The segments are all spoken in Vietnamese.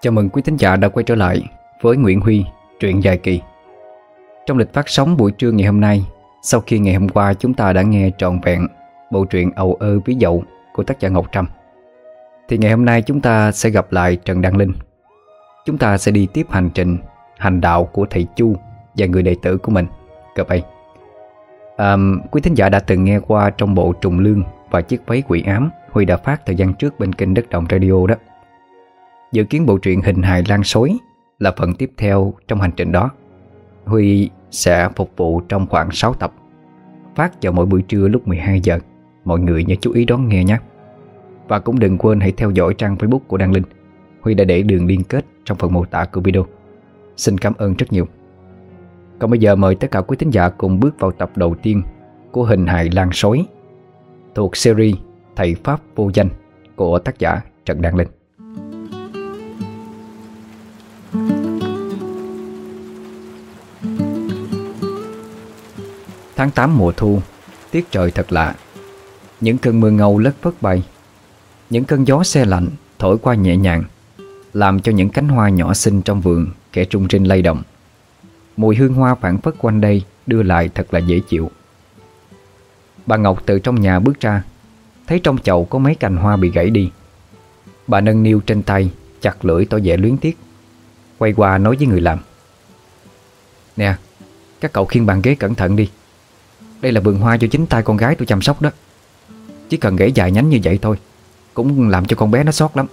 Chào mừng quý thính giả đã quay trở lại với Nguyễn Huy, truyện dài kỳ. Trong lịch phát sóng buổi trưa ngày hôm nay Sau khi ngày hôm qua chúng ta đã nghe trọn vẹn bộ truyện Âu ơ ví dậu của tác giả Ngọc Trâm Thì ngày hôm nay chúng ta sẽ gặp lại Trần Đăng Linh. Chúng ta sẽ đi tiếp hành trình hành đạo của thầy Chu và người đệ tử của mình. Cờ bay. À, Quý thính giả đã từng nghe qua trong bộ Trùng Lương và chiếc váy quỷ ám Huy đã phát thời gian trước bên kênh Đất Đồng Radio đó. Dự kiến bộ truyện hình hài lan xối Là phần tiếp theo trong hành trình đó. Huy sẽ phục vụ trong khoảng 6 tập, Phát vào mỗi buổi trưa lúc 12 giờ. Mọi người nhớ chú ý đón nghe nhé. Và cũng đừng quên hãy theo dõi trang Facebook của Đăng Linh. Huy đã để đường liên kết trong phần mô tả của video. Xin cảm ơn rất nhiều. Còn bây giờ mời tất cả quý thính giả cùng bước vào tập đầu tiên Của hình hài lan sói Thuộc series Thầy Pháp Vô Danh Của tác giả Trần Đăng Linh. Tháng 8 mùa thu, Tiết trời thật lạ. Những cơn mưa ngâu lất phất bay. Những cơn gió xe lạnh Thổi qua nhẹ nhàng, Làm cho những cánh hoa nhỏ xinh trong vườn, Kẻ trung rinh lay động. Mùi hương hoa phản phất quanh đây Đưa lại thật là dễ chịu. Bà Ngọc từ trong nhà bước ra, Thấy trong chậu có mấy cành hoa bị gãy đi. Bà nâng niu trên tay, Chặt lưỡi tỏ vẻ luyến tiếc. Quay qua nói với người làm, Nè, Các cậu khiêng bàn ghế cẩn thận đi. Đây là vườn hoa do chính tay con gái tôi chăm sóc đó. Chỉ cần gãy dài nhánh như vậy thôi, Cũng làm cho con bé nó sót lắm.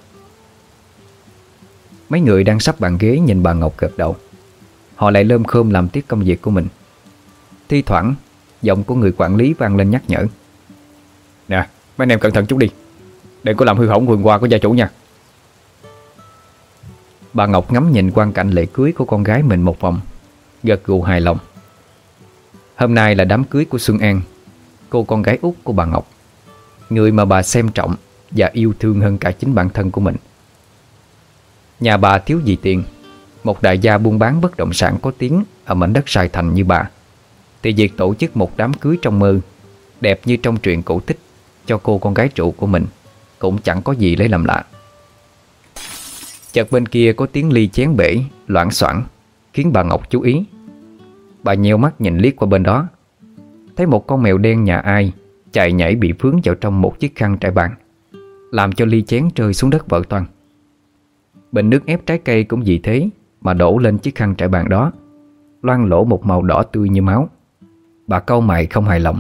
Mấy người đang sắp bàn ghế nhìn bà Ngọc gật đầu. Họ lại lơm khơm làm tiếp công việc của mình. Thi thoảng, Giọng của người quản lý vang lên nhắc nhở. Nè, mấy anh em cẩn thận chút đi. Đừng có làm hư hỏng vườn hoa của gia chủ nha. Bà Ngọc ngắm nhìn quan cảnh lễ cưới của con gái mình một vòng, Gật gù hài lòng. Hôm nay là đám cưới của Xuân An, Cô con gái út của bà Ngọc. Người mà bà xem trọng Và yêu thương hơn cả chính bản thân của mình. Nhà bà thiếu gì tiền, Một đại gia buôn bán bất động sản có tiếng Ở mảnh đất Sài Thành như bà. Thì việc tổ chức một đám cưới trong mơ, Đẹp như trong truyện cổ tích Cho cô con gái trụ của mình, Cũng chẳng có gì lấy làm lạ. Chợt bên kia có tiếng ly chén bể Loạn soạn Khiến bà Ngọc chú ý. Bà nheo mắt nhìn liếc qua bên đó. Thấy một con mèo đen nhà ai Chạy nhảy bị vướng vào trong một chiếc khăn trải bàn, Làm cho ly chén rơi xuống đất vỡ toàn Bình nước ép trái cây cũng vì thế Mà đổ lên chiếc khăn trải bàn đó Loan lỗ một màu đỏ tươi như máu. Bà câu mày không hài lòng,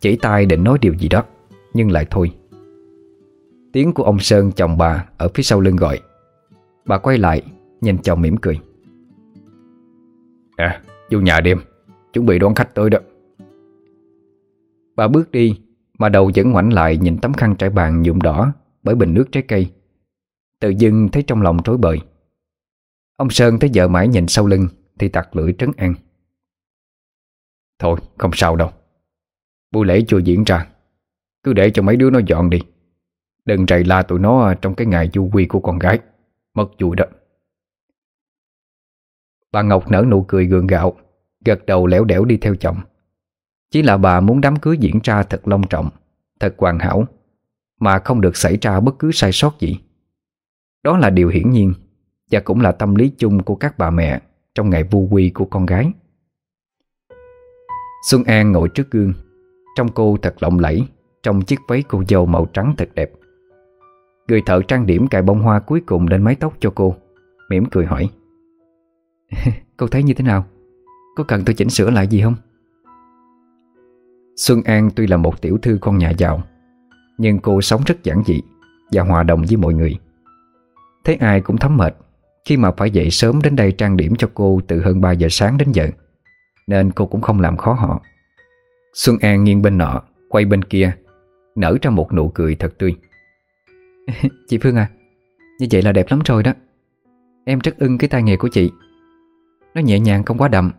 Chỉ tay định nói điều gì đó, Nhưng lại thôi. Tiếng của ông Sơn chồng bà Ở phía sau lưng gọi. Bà quay lại, Nhìn chồng mỉm cười. À vô nhà đêm, Chuẩn bị đón khách tới đó. Bà bước đi Mà đầu vẫn ngoảnh lại nhìn tấm khăn trải bàn nhuộm đỏ Bởi bình nước trái cây. Tự dưng thấy trong lòng trối bời. Ông Sơn thấy vợ mãi nhìn sau lưng Thì tặc lưỡi trấn an. Thôi, không sao đâu. Buổi lễ chưa diễn ra. Cứ để cho mấy đứa nó dọn đi. Đừng rầy la tụi nó trong cái ngày du quy của con gái. Mất vui đó. Bà Ngọc nở nụ cười gượng gạo, Gật đầu lẻo đẻo đi theo chồng. Chỉ là bà muốn đám cưới diễn ra thật long trọng, Thật hoàn hảo, Mà không được xảy ra bất cứ sai sót gì. Đó là điều hiển nhiên, Và cũng là tâm lý chung của các bà mẹ Trong ngày vu quy của con gái. Xuân An ngồi trước gương Trong cô thật lộng lẫy Trong chiếc váy cô dâu màu trắng thật đẹp. Người thợ trang điểm cài bông hoa cuối cùng lên mái tóc cho cô, mỉm cười hỏi. Cô thấy như thế nào? Có cần tôi chỉnh sửa lại gì không? Xuân An tuy là một tiểu thư con nhà giàu, Nhưng cô sống rất giản dị Và hòa đồng với mọi người. Thấy ai cũng thấm mệt Khi mà phải dậy sớm đến đây trang điểm cho cô Từ hơn 3 giờ sáng đến giờ, Nên cô cũng không làm khó họ. Xuân An nghiêng bên nọ, Quay bên kia, Nở ra một nụ cười thật tươi. Chị Phương à Như vậy là đẹp lắm rồi đó. Em rất ưng cái tai nghề của chị. Nó nhẹ nhàng không quá đậm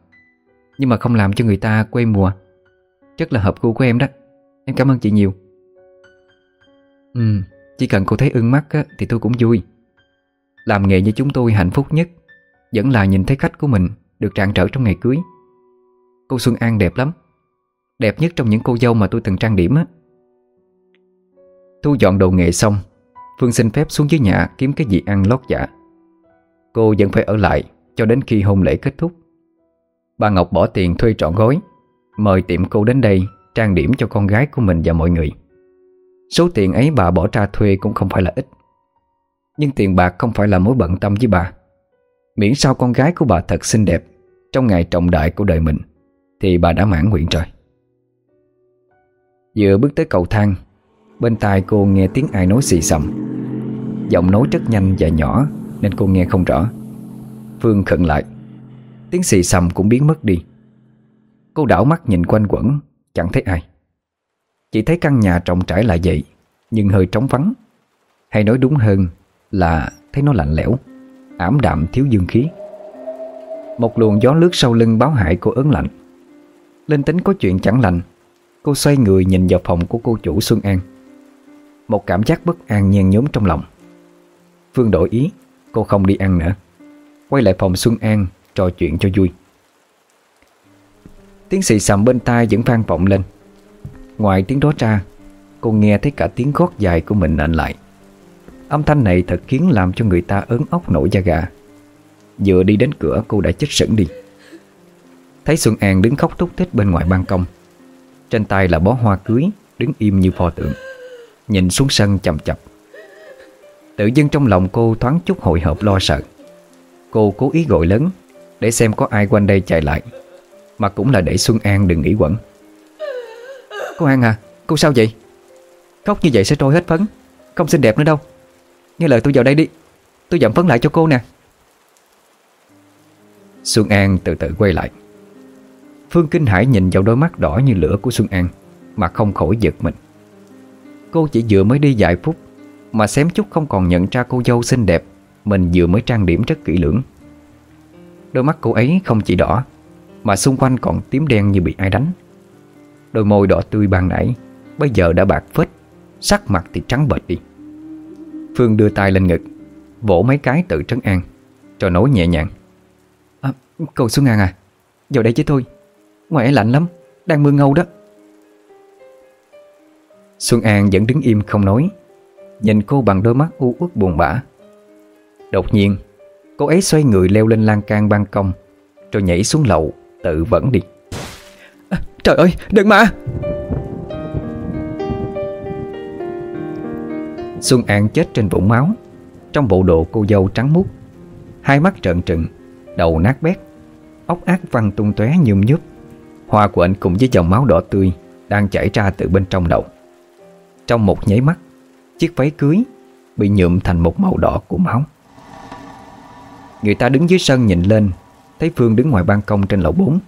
Nhưng mà không làm cho người ta quê mùa. Rất là hợp gu của em đó. Em cảm ơn chị nhiều. Ừ. Chỉ cần cô thấy ưng mắt á, thì tôi cũng vui. Làm nghề như chúng tôi hạnh phúc nhất Vẫn là nhìn thấy khách của mình Được tràn trở trong ngày cưới. Cô Xuân An đẹp lắm. Đẹp nhất trong những cô dâu mà tôi từng trang điểm á. Thu dọn đồ nghệ xong Phương xin phép xuống dưới nhà kiếm cái gì ăn lót dạ. Cô vẫn phải ở lại cho đến khi hôn lễ kết thúc, Bà Ngọc bỏ tiền thuê trọn gói, Mời tiệm cô đến đây trang điểm cho con gái của mình và mọi người. Số tiền ấy bà bỏ ra thuê cũng không phải là ít, Nhưng tiền bạc không phải là mối bận tâm với bà. Miễn sao con gái của bà thật xinh đẹp Trong ngày trọng đại của đời mình Thì bà đã mãn nguyện rồi. Vừa bước tới cầu thang, Bên tai cô nghe tiếng ai nói xì xầm. Giọng nói rất nhanh và nhỏ Nên cô nghe không rõ. Phương khẩn lại. Tiếng xì xầm cũng biến mất đi. Cô đảo mắt nhìn quanh quẩn, Chẳng thấy ai. Chỉ thấy căn nhà trọng trải là vậy, Nhưng hơi trống vắng. Hay nói đúng hơn là thấy nó lạnh lẽo, Ảm đạm thiếu dương khí. Một luồng gió lướt sau lưng báo hại cô ớn lạnh. Lên tính có chuyện chẳng lành, Cô xoay người nhìn vào phòng của cô chủ Xuân An. Một cảm giác bất an nhen nhóm trong lòng. Phương đổi ý, Cô không đi ăn nữa. Quay lại phòng Xuân An, Trò chuyện cho vui. Tiếng xì xầm bên tai vẫn vang vọng lên. Ngoài tiếng đó ra, Cô nghe thấy cả tiếng gót dài của mình nện lại. Âm thanh này thật khiến làm cho người ta ớn ốc nổi da gà. Vừa đi đến cửa, cô đã chết sững đi. Thấy Xuân An đứng khóc thúc thích bên ngoài ban công. Trên tay là bó hoa cưới, Đứng im như pho tượng. Nhìn xuống sân chậm chập. Tự dưng trong lòng cô thoáng chút hồi hộp lo sợ. Cô cố ý gọi lớn, Để xem có ai quanh đây chạy lại, Mà cũng là để Xuân An đừng nghĩ quẩn. Cô An à Cô sao vậy? Khóc như vậy sẽ trôi hết phấn, Không xinh đẹp nữa đâu. Nghe lời tôi vào đây đi, Tôi dặm phấn lại cho cô nè. Xuân An từ từ quay lại. Phương Kinh Hải nhìn vào đôi mắt đỏ như lửa của Xuân An, Mà không khỏi giật mình. Cô chỉ vừa mới đi vài phút, Mà xém chút không còn nhận ra cô dâu xinh đẹp mình vừa mới trang điểm rất kỹ lưỡng. Đôi mắt cô ấy không chỉ đỏ Mà xung quanh còn tím đen như bị ai đánh. Đôi môi đỏ tươi ban nãy Bây giờ đã bạc phết Sắc mặt thì trắng bệch đi. Phương đưa tay lên ngực Vỗ mấy cái tự trấn an Rồi nói nhẹ nhàng. À, Cô Xuân An à Vào đây chứ thôi Ngoài ấy lạnh lắm Đang mưa ngâu đó. Xuân An vẫn đứng im không nói Nhìn cô bằng đôi mắt u uất buồn bã. Đột nhiên Cô ấy xoay người leo lên lan can ban công Rồi nhảy xuống lầu Tự vẫn đi. À, Trời ơi đừng mà! Xuân An chết trên vũng máu Trong bộ đồ cô dâu trắng muốt. Hai mắt trợn trừng Đầu nát bét Ốc ác văng tung tóe nhum nhúp Hoa của anh cùng với dòng máu đỏ tươi Đang chảy ra từ bên trong đầu. Trong một nháy mắt Chiếc váy cưới Bị nhuộm thành một màu đỏ của máu Người ta đứng dưới sân nhìn lên Thấy Phương đứng ngoài ban công trên lầu 4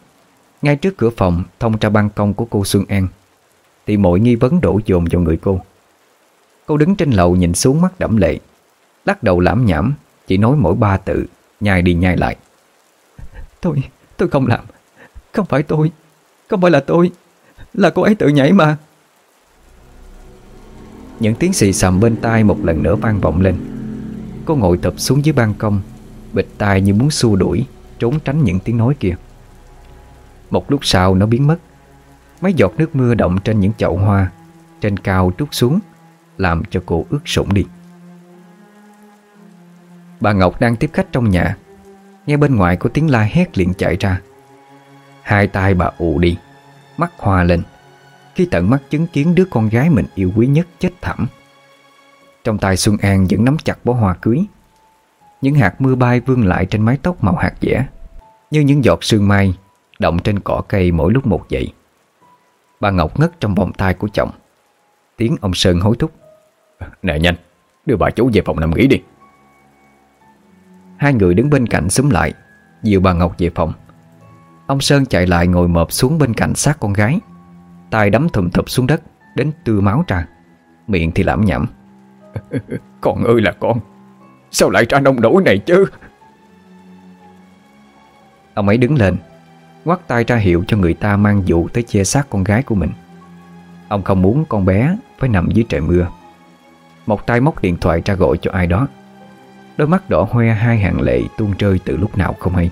Ngay trước cửa phòng thông ra ban công của cô Xuân An. Thì mọi nghi vấn đổ dồn vào người cô. Cô đứng trên lầu nhìn xuống mắt đẫm lệ. Lắc đầu lãm nhảm Chỉ nói mỗi ba tự Nhai đi nhai lại. Tôi, tôi không làm. Không phải tôi, không phải là tôi. Là cô ấy tự nhảy mà. Những tiếng xì xầm bên tai một lần nữa vang vọng lên. Cô ngồi tập xuống dưới ban công Bịch tai như muốn xua đuổi, Trốn tránh những tiếng nói kia. Một lúc sau nó biến mất. Mấy giọt nước mưa động trên những chậu hoa, Trên cao trút xuống, Làm cho cô ướt sũng đi. Bà Ngọc đang tiếp khách trong nhà. Nghe bên ngoài có tiếng la hét liền chạy ra. Hai tay bà ù đi, Mắt hoa lên. Khi tận mắt chứng kiến đứa con gái mình yêu quý nhất chết thảm. Trong tay Xuân An vẫn nắm chặt bó hoa cưới những hạt mưa bay vương lại trên mái tóc màu hạt dẻ Như những giọt sương mai Động trên cỏ cây mỗi lúc một dậy. Bà Ngọc ngất trong vòng tay của chồng. Tiếng ông Sơn hối thúc. Nè nhanh Đưa bà chú về phòng nằm nghỉ đi. Hai người đứng bên cạnh xúm lại Dìu bà Ngọc về phòng. Ông Sơn chạy lại ngồi mộp xuống bên cạnh xác con gái. Tay đấm thùm thụp xuống đất Đến tư máu ra. Miệng thì lãm nhảm Con ơi là con Sao lại ra nông nổi này chứ? Ông ấy đứng lên Quắt tay ra hiệu cho người ta mang dụ tới che xác con gái của mình. Ông không muốn con bé phải nằm dưới trời mưa. Một tay móc điện thoại ra gọi cho ai đó. Đôi mắt đỏ hoe hai hàng lệ tuôn rơi từ lúc nào không hay.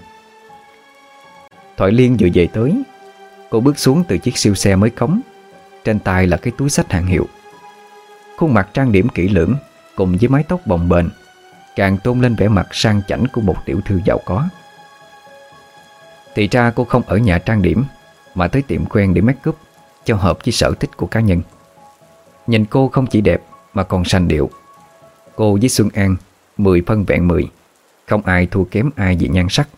Thoại Liên vừa về tới, Cô bước xuống từ chiếc siêu xe mới cống Trên tay là cái túi sách hàng hiệu. Khuôn mặt trang điểm kỹ lưỡng, Cùng với mái tóc bồng bềnh Càng tôn lên vẻ mặt sang chảnh của một tiểu thư giàu có. Thì ra cô không ở nhà trang điểm, Mà tới tiệm quen để make up, Cho hợp với sở thích của cá nhân. Nhìn cô không chỉ đẹp, Mà còn sành điệu. Cô với Xuân An, Mười phân vẹn mười, Không ai thua kém ai về nhan sắc.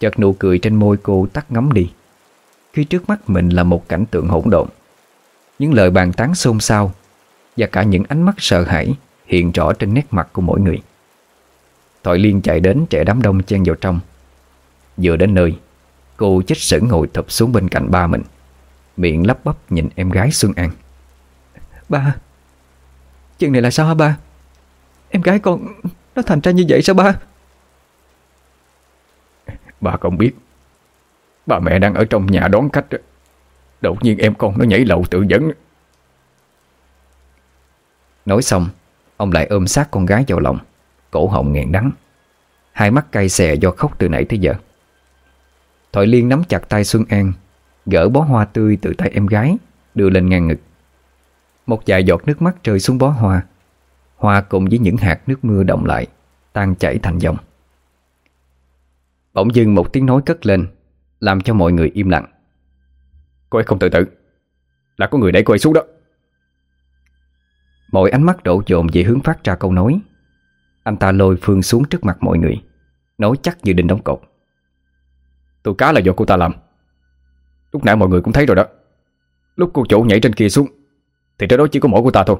Chợt nụ cười trên môi cô tắt ngấm đi. Khi trước mắt mình là một cảnh tượng hỗn độn, Những lời bàn tán xôn xao Và cả những ánh mắt sợ hãi Hiện rõ trên nét mặt của mỗi người. Thoại Liên chạy đến trẻ đám đông chen vào trong. Vừa đến nơi Cô chết sững ngồi thập xuống bên cạnh ba mình Miệng lắp bắp nhìn em gái Xuân An. Ba Chuyện này là sao hả ba? Em gái con Nó thành ra như vậy sao ba? Bà không biết. Bà mẹ đang ở trong nhà đón khách. Đột nhiên em con nó nhảy lầu tự dẫn Nói xong Ông lại ôm sát con gái vào lòng, Cổ họng nghẹn đắng. Hai mắt cay xè do khóc từ nãy tới giờ. Thoại Liên nắm chặt tay Xuân An, Gỡ bó hoa tươi từ tay em gái, Đưa lên ngang ngực. Một vài giọt nước mắt rơi xuống bó hoa. Hoa cùng với những hạt nước mưa động lại, Tan chảy thành dòng. Bỗng dưng một tiếng nói cất lên, Làm cho mọi người im lặng. Cô ấy không tự tử. Là có người đẩy cô ấy xuống đó. Mọi ánh mắt đổ dồn về hướng phát ra câu nói. Anh ta lôi Phương xuống trước mặt mọi người Nói chắc như đinh đóng cột. Tôi cá là do cô ta làm. Lúc nãy mọi người cũng thấy rồi đó. Lúc cô chủ nhảy trên kia xuống Thì trên đó chỉ có mỗi cô ta thôi.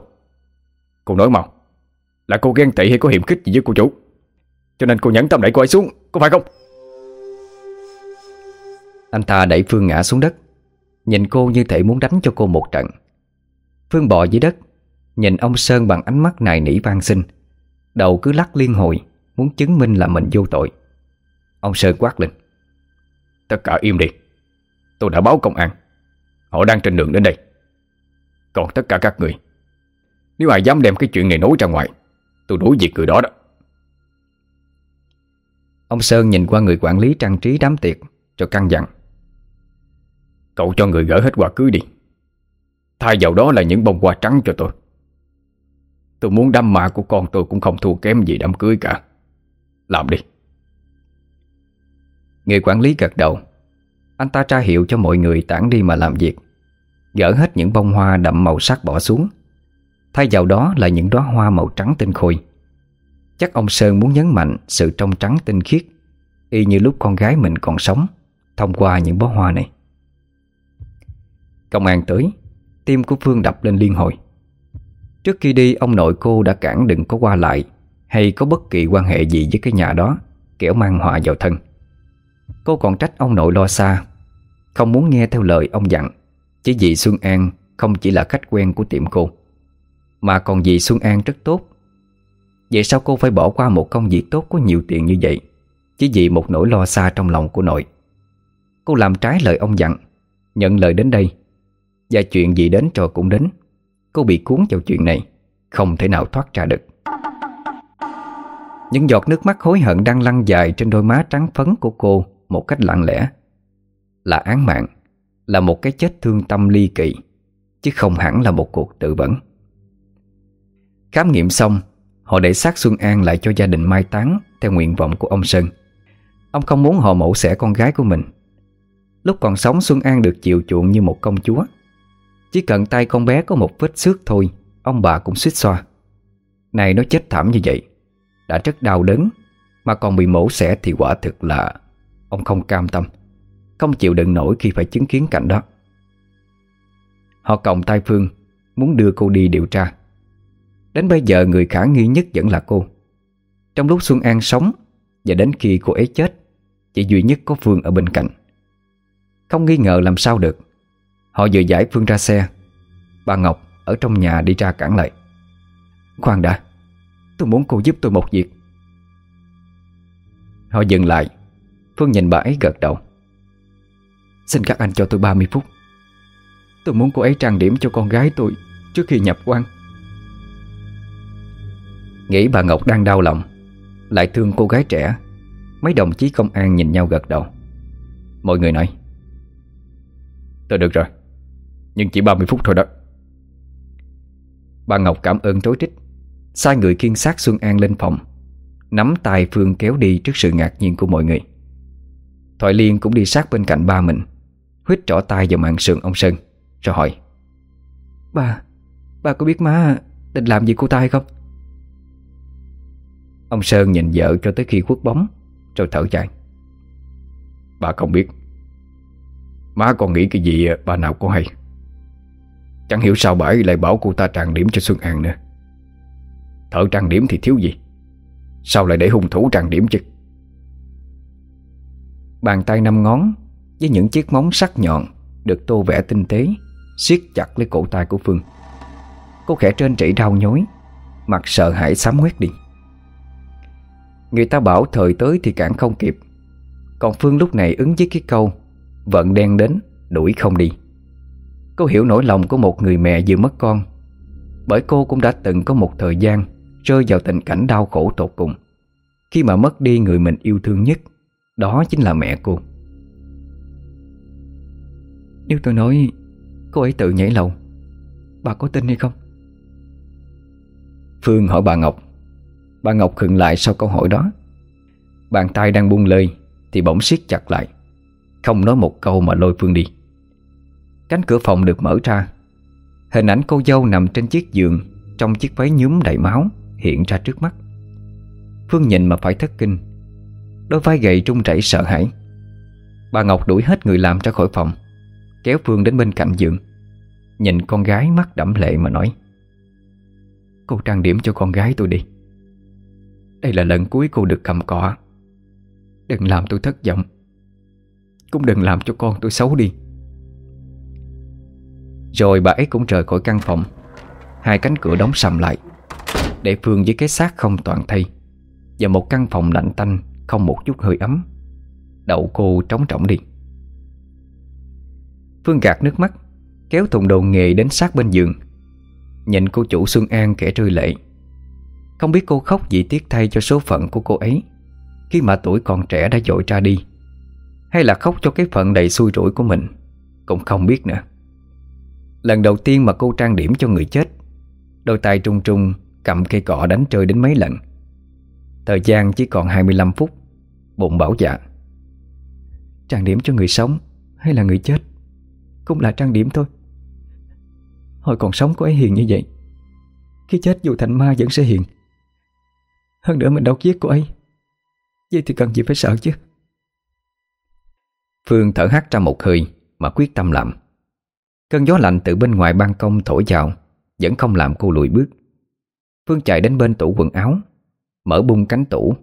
Cô nói mau Là cô ghen tị hay có hiểm khích gì với cô chủ? Cho nên cô nhẫn tâm đẩy cô ấy xuống Có phải không? Anh ta đẩy Phương ngã xuống đất Nhìn cô như thể muốn đánh cho cô một trận. Phương bò dưới đất Nhìn ông Sơn bằng ánh mắt nài nỉ van xin. Đầu cứ lắc liên hồi, Muốn chứng minh là mình vô tội. Ông Sơn quát lên. Tất cả im đi. Tôi đã báo công an. Họ đang trên đường đến đây. Còn tất cả các người. Nếu ai dám đem cái chuyện này nói ra ngoài, Tôi đuổi việc người đó đó. Ông Sơn nhìn qua người quản lý trang trí đám tiệc Cho căng dặn. Cậu cho người gỡ hết quà cưới đi. Thay vào đó là những bông hoa trắng cho tôi. Tôi muốn đám ma của con tôi cũng không thua kém gì đám cưới cả. Làm đi. Người quản lý gật đầu. Anh ta tra hiệu cho mọi người tản đi mà làm việc. Gỡ hết những bông hoa đậm màu sắc bỏ xuống. Thay vào đó là những đóa hoa màu trắng tinh khôi. Chắc ông Sơn muốn nhấn mạnh sự trong trắng tinh khiết, Y như lúc con gái mình còn sống, Thông qua những bó hoa này. Công an tới Tim của Phương đập lên liên hồi. Trước khi đi, ông nội cô đã cản đừng có qua lại Hay có bất kỳ quan hệ gì với cái nhà đó, Kẻo mang họa vào thân. Cô còn trách ông nội lo xa, Không muốn nghe theo lời ông dặn, Chỉ vì Xuân An không chỉ là khách quen của tiệm cô, Mà còn vì Xuân An rất tốt. Vậy sao cô phải bỏ qua một công việc tốt có nhiều tiền như vậy, Chỉ vì một nỗi lo xa trong lòng của nội? Cô làm trái lời ông dặn, Nhận lời đến đây, Và chuyện gì đến rồi cũng đến. Cô bị cuốn vào chuyện này, Không thể nào thoát ra được. Những giọt nước mắt hối hận đang lăn dài Trên đôi má trắng phấn của cô Một cách lặng lẽ. Là án mạng, Là một cái chết thương tâm ly kỳ, Chứ không hẳn là một cuộc tự vẫn. Khám nghiệm xong, Họ để xác Xuân An lại cho gia đình mai táng Theo nguyện vọng của ông Sơn. Ông không muốn họ mẫu xẻ con gái của mình. Lúc còn sống, Xuân An được chiều chuộng như một công chúa chỉ cần tay con bé có một vết xước thôi, Ông bà cũng suýt xoa. Này, nó chết thảm như vậy. Đã rất đau đớn, Mà còn bị mổ xẻ thì quả thực là Ông không cam tâm. Không chịu đựng nổi khi phải chứng kiến cảnh đó. Họ còng tay Phương, Muốn đưa cô đi điều tra. Đến bây giờ người khả nghi nhất vẫn là cô. Trong lúc Xuân An sống, Và đến khi cô ấy chết Chỉ duy nhất có Phương ở bên cạnh. Không nghi ngờ làm sao được. Họ vừa giải Phương ra xe. Bà Ngọc ở trong nhà đi ra cản lại. Khoan đã, Tôi muốn cô giúp tôi một việc. Họ dừng lại. Phương nhìn bà ấy gật đầu. Xin các anh cho tôi 30 phút. Tôi muốn cô ấy trang điểm cho con gái tôi Trước khi nhập quan. Nghĩ bà Ngọc đang đau lòng, Lại thương cô gái trẻ, Mấy đồng chí công an nhìn nhau gật đầu. Mọi người nói, Tôi được rồi. Nhưng chỉ 30 phút thôi đó. Bà Ngọc cảm ơn trối trích Sai người kiên sát Xuân An lên phòng Nắm tay Phương kéo đi trước sự ngạc nhiên của mọi người. Thoại Liên cũng đi sát bên cạnh ba mình Huyết trỏ tay vào mạng sườn ông Sơn Rồi hỏi Ba, ba có biết má định làm gì cô ta hay không? Ông Sơn nhìn vợ cho tới khi khuất bóng Rồi thở dài. Bà không biết. Má còn nghĩ cái gì bà nào có hay Chẳng hiểu sao bà lại bảo cô ta trang điểm cho Xuân An nữa. Thợ trang điểm thì thiếu gì? Sao lại để hung thủ trang điểm chứ? Bàn tay năm ngón Với những chiếc móng sắc nhọn Được tô vẽ tinh tế, siết chặt lấy cổ tay của Phương. Cô khẽ trên trĩ đau nhói, Mặt sợ hãi sám huyết đi. Người ta bảo thời tới thì cản không kịp. Còn Phương lúc này ứng với cái câu, Vận đen đến, Đuổi không đi. Cô hiểu nỗi lòng của một người mẹ vừa mất con. Bởi cô cũng đã từng có một thời gian Rơi vào tình cảnh đau khổ tột cùng. Khi mà mất đi người mình yêu thương nhất, Đó chính là mẹ cô. Nếu tôi nói Cô ấy tự nhảy lầu, Bà có tin hay không? Phương hỏi bà Ngọc. Bà Ngọc khựng lại sau câu hỏi đó. Bàn tay đang buông lơi Thì bỗng siết chặt lại. Không nói một câu mà lôi Phương đi. Cánh cửa phòng được mở ra. Hình ảnh cô dâu nằm trên chiếc giường, Trong chiếc váy nhúm đầy máu, Hiện ra trước mắt. Phương nhìn mà phải thất kinh. Đôi vai gầy trung chảy sợ hãi. Bà Ngọc đuổi hết người làm ra khỏi phòng, Kéo Phương đến bên cạnh giường. Nhìn con gái mắt đẫm lệ mà nói, Cô trang điểm cho con gái tôi đi. Đây là lần cuối cô được cầm cọ Đừng làm tôi thất vọng. Cũng đừng làm cho con tôi xấu đi. Rồi bà ấy cũng rời khỏi căn phòng. Hai cánh cửa đóng sầm lại. Để Phương với cái xác không toàn thây Và một căn phòng lạnh tanh, Không một chút hơi ấm. Đậu cô trống trọng đi. Phương gạt nước mắt, Kéo thùng đồ nghề đến sát bên giường. Nhìn cô chủ Xuân An kẻ rơi lệ. Không biết cô khóc vì tiếc thay cho số phận của cô ấy, Khi mà tuổi còn trẻ đã dội ra đi, Hay là khóc cho cái phận đầy xui rủi của mình, Cũng không biết nữa. Lần đầu tiên mà cô trang điểm cho người chết. Đôi tay trung trung Cầm cây cọ đánh chơi đến mấy lần. Thời gian chỉ còn 25 phút. Bụng bảo dạ Trang điểm cho người sống Hay là người chết Cũng là trang điểm thôi. Hồi còn sống cô ấy hiền như vậy, Khi chết dù thành ma vẫn sẽ hiền. Hơn nữa mình đâu giết cô ấy, Vậy thì cần gì phải sợ chứ? Phương thở hắt ra một hơi Mà quyết tâm làm. Cơn gió lạnh từ bên ngoài ban công thổi vào, Vẫn không làm cô lùi bước. Phương chạy đến bên tủ quần áo, Mở bung cánh tủ,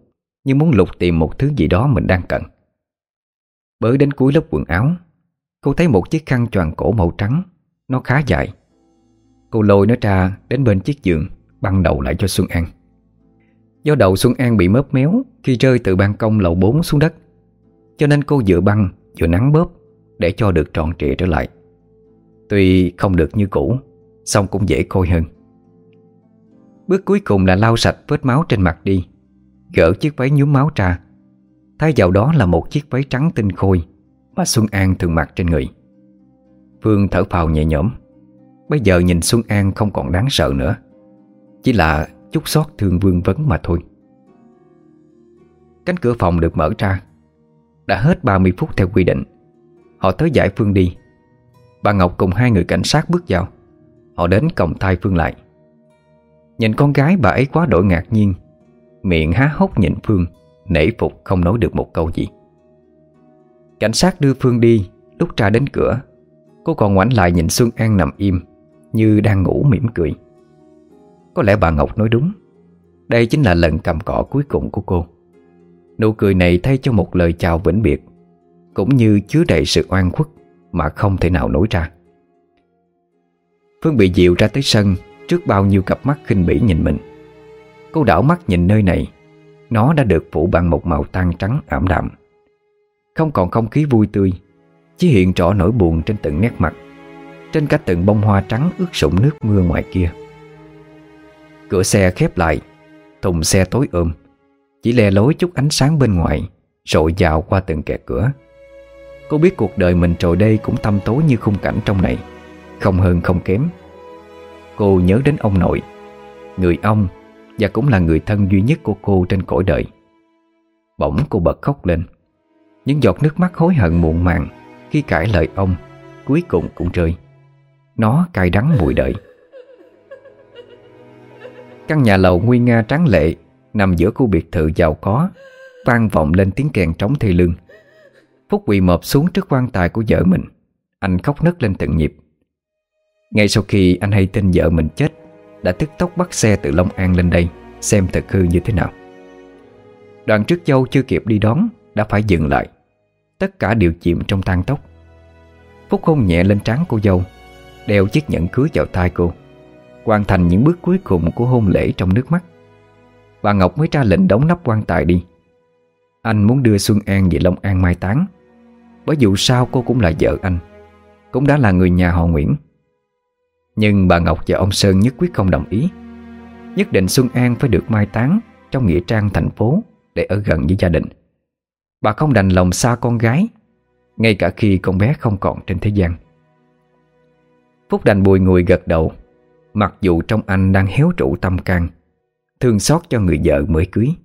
Như muốn lục tìm một thứ gì đó mình đang cần. Bới đến cuối lớp quần áo, Cô thấy một chiếc khăn choàng cổ màu trắng, Nó khá dài. Cô lôi nó ra đến bên chiếc giường, Băng đầu lại cho Xuân An. Do đầu Xuân An bị mớp méo Khi rơi từ ban công lầu 4 xuống đất, Cho nên cô dựa băng Vừa nắng bóp Để cho được tròn trịa trở lại. Tuy không được như cũ Xong cũng dễ coi hơn. Bước cuối cùng là lau sạch vết máu trên mặt đi, Gỡ chiếc váy nhúm máu ra. Thay vào đó là một chiếc váy trắng tinh khôi Mà Xuân An thường mặc trên người. Phương thở phào nhẹ nhõm, Bây giờ nhìn Xuân An không còn đáng sợ nữa, Chỉ là chút xót thương vương vấn mà thôi. Cánh cửa phòng được mở ra. Đã hết 30 phút theo quy định, Họ tới giải Phương đi. Bà Ngọc cùng hai người cảnh sát bước vào. Họ đến còng tay Phương lại. Nhìn con gái bà ấy quá đổi ngạc nhiên, Miệng há hốc nhìn Phương, Nể phục không nói được một câu gì. Cảnh sát đưa Phương đi, Lúc ra đến cửa, Cô còn ngoảnh lại nhìn Xuân An nằm im, Như đang ngủ mỉm cười. Có lẽ bà Ngọc nói đúng, Đây chính là lần cầm cọ cuối cùng của cô. Nụ cười này thay cho một lời chào vĩnh biệt, Cũng như chứa đầy sự oan khuất. Mà không thể nào nổi ra. Phương bị dịu ra tới sân Trước bao nhiêu cặp mắt khinh bỉ nhìn mình. Cô đảo mắt nhìn nơi này, Nó đã được phủ bằng một màu tan trắng ảm đạm. Không còn không khí vui tươi, Chỉ hiện rõ nỗi buồn trên từng nét mặt, Trên cả từng bông hoa trắng ướt sũng nước mưa ngoài kia. Cửa xe khép lại, Thùng xe tối ôm, Chỉ le lối chút ánh sáng bên ngoài, Rội vào qua từng kẹt cửa. Cô biết cuộc đời mình rồi đây cũng tăm tối như khung cảnh trong này. Không hơn không kém. Cô nhớ đến ông nội. Người ông Và cũng là người thân duy nhất của cô trên cõi đời. Bỗng cô bật khóc lên. Những giọt nước mắt hối hận muộn màng Khi cãi lời ông Cuối cùng cũng rơi. Nó cay đắng mùi đợi Căn nhà lầu nguy nga tráng lệ Nằm giữa khu biệt thự giàu có, Vang vọng lên tiếng kèn trống thê lương. Phúc quỳ mọp xuống trước quan tài của vợ mình. Anh khóc nấc lên từng nhịp. Ngay sau khi anh hay tin vợ mình chết, Đã tức tốc bắt xe từ Long An lên đây, Xem thật hư như thế nào. Đoàn trước dâu chưa kịp đi đón, Đã phải dừng lại. Tất cả đều chìm trong tang tóc. Phúc hôn nhẹ lên trán cô dâu, Đeo chiếc nhẫn cưới vào tay cô, Hoàn thành những bước cuối cùng của hôn lễ trong nước mắt. Bà Ngọc mới ra lệnh đóng nắp quan tài đi. Anh muốn đưa Xuân An về Long An mai táng. Bởi dù sao cô cũng là vợ anh, Cũng đã là người nhà họ Nguyễn. Nhưng bà Ngọc và ông Sơn nhất quyết không đồng ý. Nhất định Xuân An phải được mai táng Trong nghĩa trang thành phố Để ở gần với gia đình. Bà không đành lòng xa con gái, Ngay cả khi con bé không còn trên thế gian. Phúc đành bùi ngùi gật đầu, Mặc dù trong anh đang héo trụ tâm can, Thương xót cho người vợ mới cưới.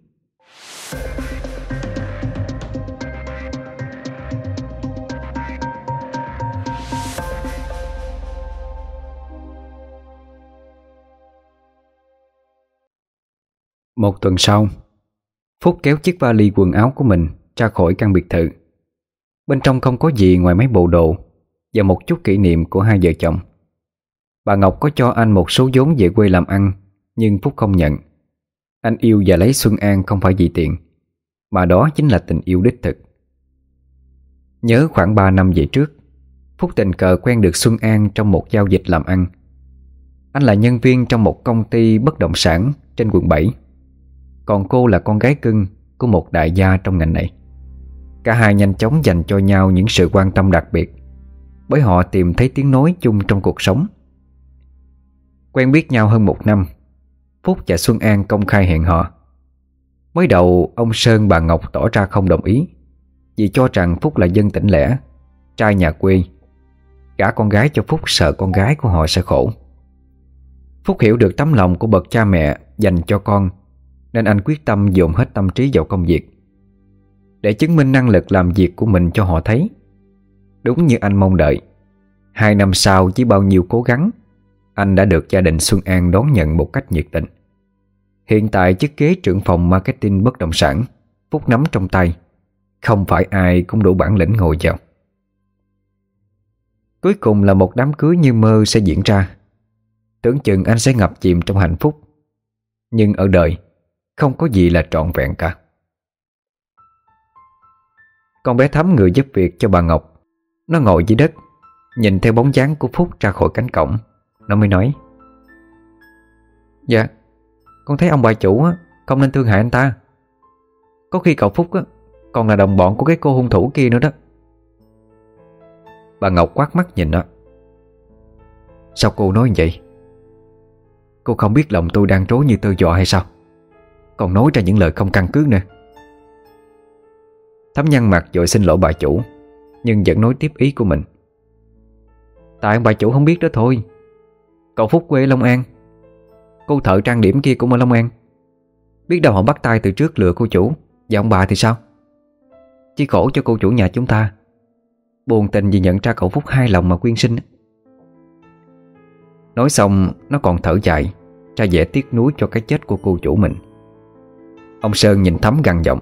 Một tuần sau, Phúc kéo chiếc vali quần áo của mình ra khỏi căn biệt thự. Bên trong không có gì ngoài mấy bộ đồ Và một chút kỷ niệm của hai vợ chồng. Bà Ngọc có cho anh một số vốn về quê làm ăn, Nhưng Phúc không nhận. Anh yêu và lấy Xuân An không phải vì tiền, Mà đó chính là tình yêu đích thực. Nhớ khoảng 3 năm về trước, Phúc tình cờ quen được Xuân An trong một giao dịch làm ăn. Anh là nhân viên trong một công ty bất động sản trên quận 7 còn cô là con gái cưng của một đại gia trong ngành này. Cả hai nhanh chóng dành cho nhau những sự quan tâm đặc biệt, Bởi họ tìm thấy tiếng nói chung trong cuộc sống. Quen biết nhau hơn một năm, Phúc và Xuân An công khai hẹn hò. Mới đầu, ông Sơn bà Ngọc tỏ ra không đồng ý, Vì cho rằng Phúc là dân tỉnh lẻ, Trai nhà quê. Cả con gái cho Phúc sợ con gái của họ sẽ khổ. Phúc hiểu được tấm lòng của bậc cha mẹ dành cho con nên anh quyết tâm dồn hết tâm trí vào công việc, Để chứng minh năng lực làm việc của mình cho họ thấy. Đúng như anh mong đợi, Hai năm sau chỉ bao nhiêu cố gắng, anh đã được gia đình Xuân An đón nhận một cách nhiệt tình. Hiện tại chức kế trưởng phòng marketing bất động sản, Phúc nắm trong tay, Không phải ai cũng đủ bản lĩnh ngồi vào. Cuối cùng là một đám cưới như mơ sẽ diễn ra. Tưởng chừng anh sẽ ngập chìm trong hạnh phúc. Nhưng ở đời không có gì là trọn vẹn cả. Con bé thắm người giúp việc cho bà Ngọc. Nó ngồi dưới đất Nhìn theo bóng dáng của Phúc ra khỏi cánh cổng. Nó mới nói Dạ Con thấy ông bà chủ á, không nên thương hại anh ta. Có khi cậu Phúc á, còn là đồng bọn của cái cô hung thủ kia nữa đó. Bà Ngọc quát mắt nhìn nó. Sao cô nói vậy? Cô không biết lòng tôi đang trố như tơ dọa hay sao? Còn nói ra những lời không căn cứ nữa. Thấm nhăn mặt rồi xin lỗi bà chủ, Nhưng vẫn nói tiếp ý của mình. Tại bà chủ không biết đó thôi. Cậu Phúc quê Long An. Cô thợ trang điểm kia cũng ở Long An. Biết đâu họ bắt tay từ trước lừa cô chủ, Và ông bà thì sao? Chỉ khổ cho cô chủ nhà chúng ta. Buồn tình vì nhận ra cậu Phúc hai lòng mà quyên sinh. Nói xong, Nó còn thở dài, Ra vẻ tiếc nuối cho cái chết của cô chủ mình. Ông Sơn nhìn thấm gằn giọng.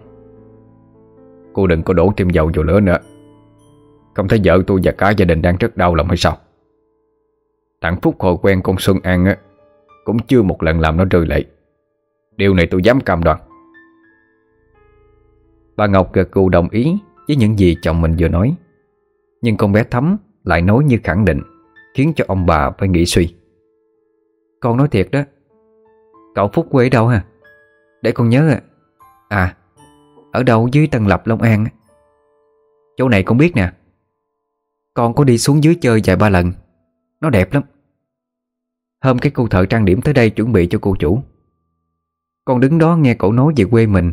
Cô đừng có đổ thêm dầu vào lửa nữa. Không thấy vợ tôi và cả gia đình đang rất đau lòng hay sao? Thằng Phúc hồi quen con Xuân An á, Cũng chưa một lần làm nó rơi lệ. Điều này tôi dám cam đoan. Bà Ngọc gật gù đồng ý Với những gì chồng mình vừa nói. Nhưng con bé Thắm lại nói như khẳng định, Khiến cho ông bà phải nghĩ suy. Con nói thiệt đó, Cậu Phúc quê ở đâu hả Để con nhớ à. À Ở đâu? Dưới Tân Lập, Long An Chỗ này con biết nè. Con có đi xuống dưới chơi vài ba lần. Nó đẹp lắm. Hôm cái cô thợ trang điểm tới đây chuẩn bị cho cô chủ. Con đứng đó nghe cậu nói về quê mình.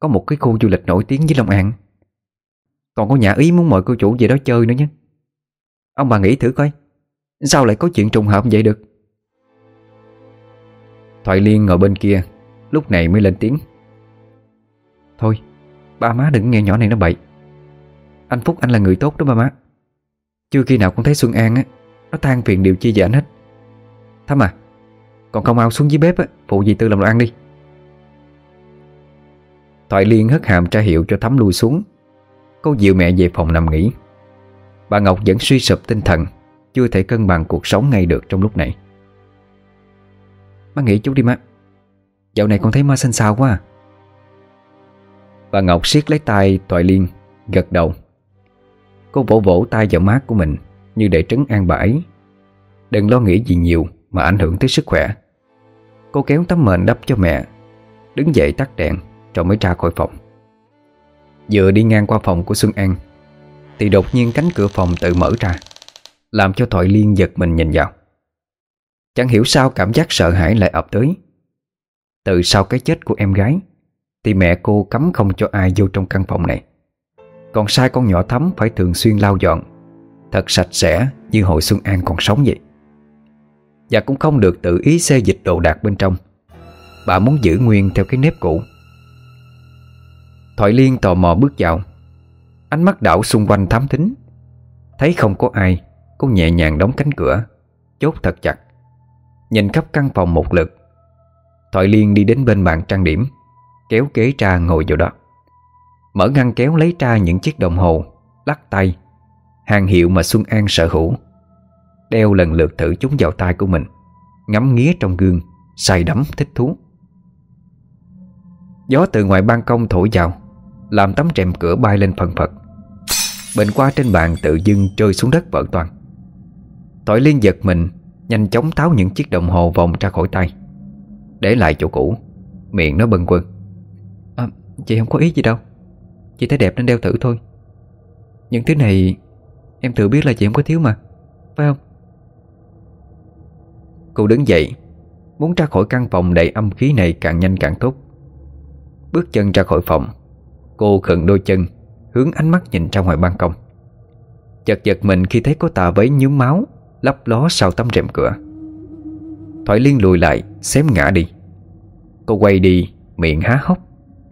Có một cái khu du lịch nổi tiếng với Long An. Còn có nhà ý muốn mời cô chủ về đó chơi nữa nhé. Ông bà nghĩ thử coi. Sao lại có chuyện trùng hợp vậy được? Thoại Liên ngồi bên kia, Lúc này mới lên tiếng. Thôi, ba má đừng nghe nhỏ này nó bậy. Anh Phúc, anh là người tốt đó ba má. Chưa khi nào cũng thấy Xuân An á, Nó than phiền điều chi về anh hết. Thắm à Còn không ao xuống dưới bếp á, Phụ dì Tư làm đồ ăn đi. Thoại Liên hất hàm tra hiệu cho Thắm lui xuống. Cô dịu mẹ về phòng nằm nghỉ. Bà Ngọc vẫn suy sụp tinh thần, Chưa thể cân bằng cuộc sống ngay được trong lúc này. Má nghỉ chút đi má. Dạo này con thấy má xanh xao quá à. Bà Ngọc siết lấy tay Toại Liên, Gật đầu. Cô vỗ vỗ tay vào má của mình, Như để trấn an bà ấy. Đừng lo nghĩ gì nhiều Mà ảnh hưởng tới sức khỏe. Cô kéo tấm mền đắp cho mẹ, Đứng dậy tắt đèn Rồi mới ra khỏi phòng. Vừa đi ngang qua phòng của Xuân An, Thì đột nhiên cánh cửa phòng tự mở ra, Làm cho Thoại Liên giật mình nhìn vào. Chẳng hiểu sao cảm giác sợ hãi lại ập tới. Từ sau cái chết của em gái thì mẹ cô cấm không cho ai vô trong căn phòng này. Còn sai con nhỏ thấm phải thường xuyên lau dọn. Thật sạch sẽ như hồi Xuân An còn sống vậy. Và cũng không được tự ý xê dịch đồ đạc bên trong. Bà muốn giữ nguyên theo cái nếp cũ. Thoại Liên tò mò bước vào. Ánh mắt đảo xung quanh thám thính. Thấy không có ai, Cô nhẹ nhàng đóng cánh cửa. Chốt thật chặt. Nhìn khắp căn phòng một lượt. Thoại Liên đi đến bên bàn trang điểm. Kéo ghế ra ngồi vào đó. Mở ngăn kéo lấy ra những chiếc đồng hồ, Lắc tay. Hàng hiệu mà Xuân An sở hữu, Đeo lần lượt thử chúng vào tay của mình, Ngắm nghía trong gương, Say đắm, thích thú. Gió từ ngoài ban công thổi vào, Làm tấm rèm cửa bay lên phần phật. Bệnh qua trên bàn tự dưng rơi xuống đất vỡ toàn Tội liên giật mình, Nhanh chóng tháo những chiếc đồng hồ vòng ra khỏi tay. Để lại chỗ cũ, Miệng nó bần quần Chị không có ý gì đâu. Chị thấy đẹp nên đeo thử thôi. Những thứ này, Em tự biết là chị không có thiếu mà, Phải không? Cô đứng dậy, Muốn ra khỏi căn phòng đầy âm khí này càng nhanh càng tốt. Bước chân ra khỏi phòng, Cô khẩn đôi chân, Hướng ánh mắt nhìn ra ngoài ban công. Chật giật mình khi thấy có tà váy nhúm máu, Lấp ló sau tấm rèm cửa. Thoại Liên lùi lại, Xém ngã đi. Cô quay đi, miệng há hốc.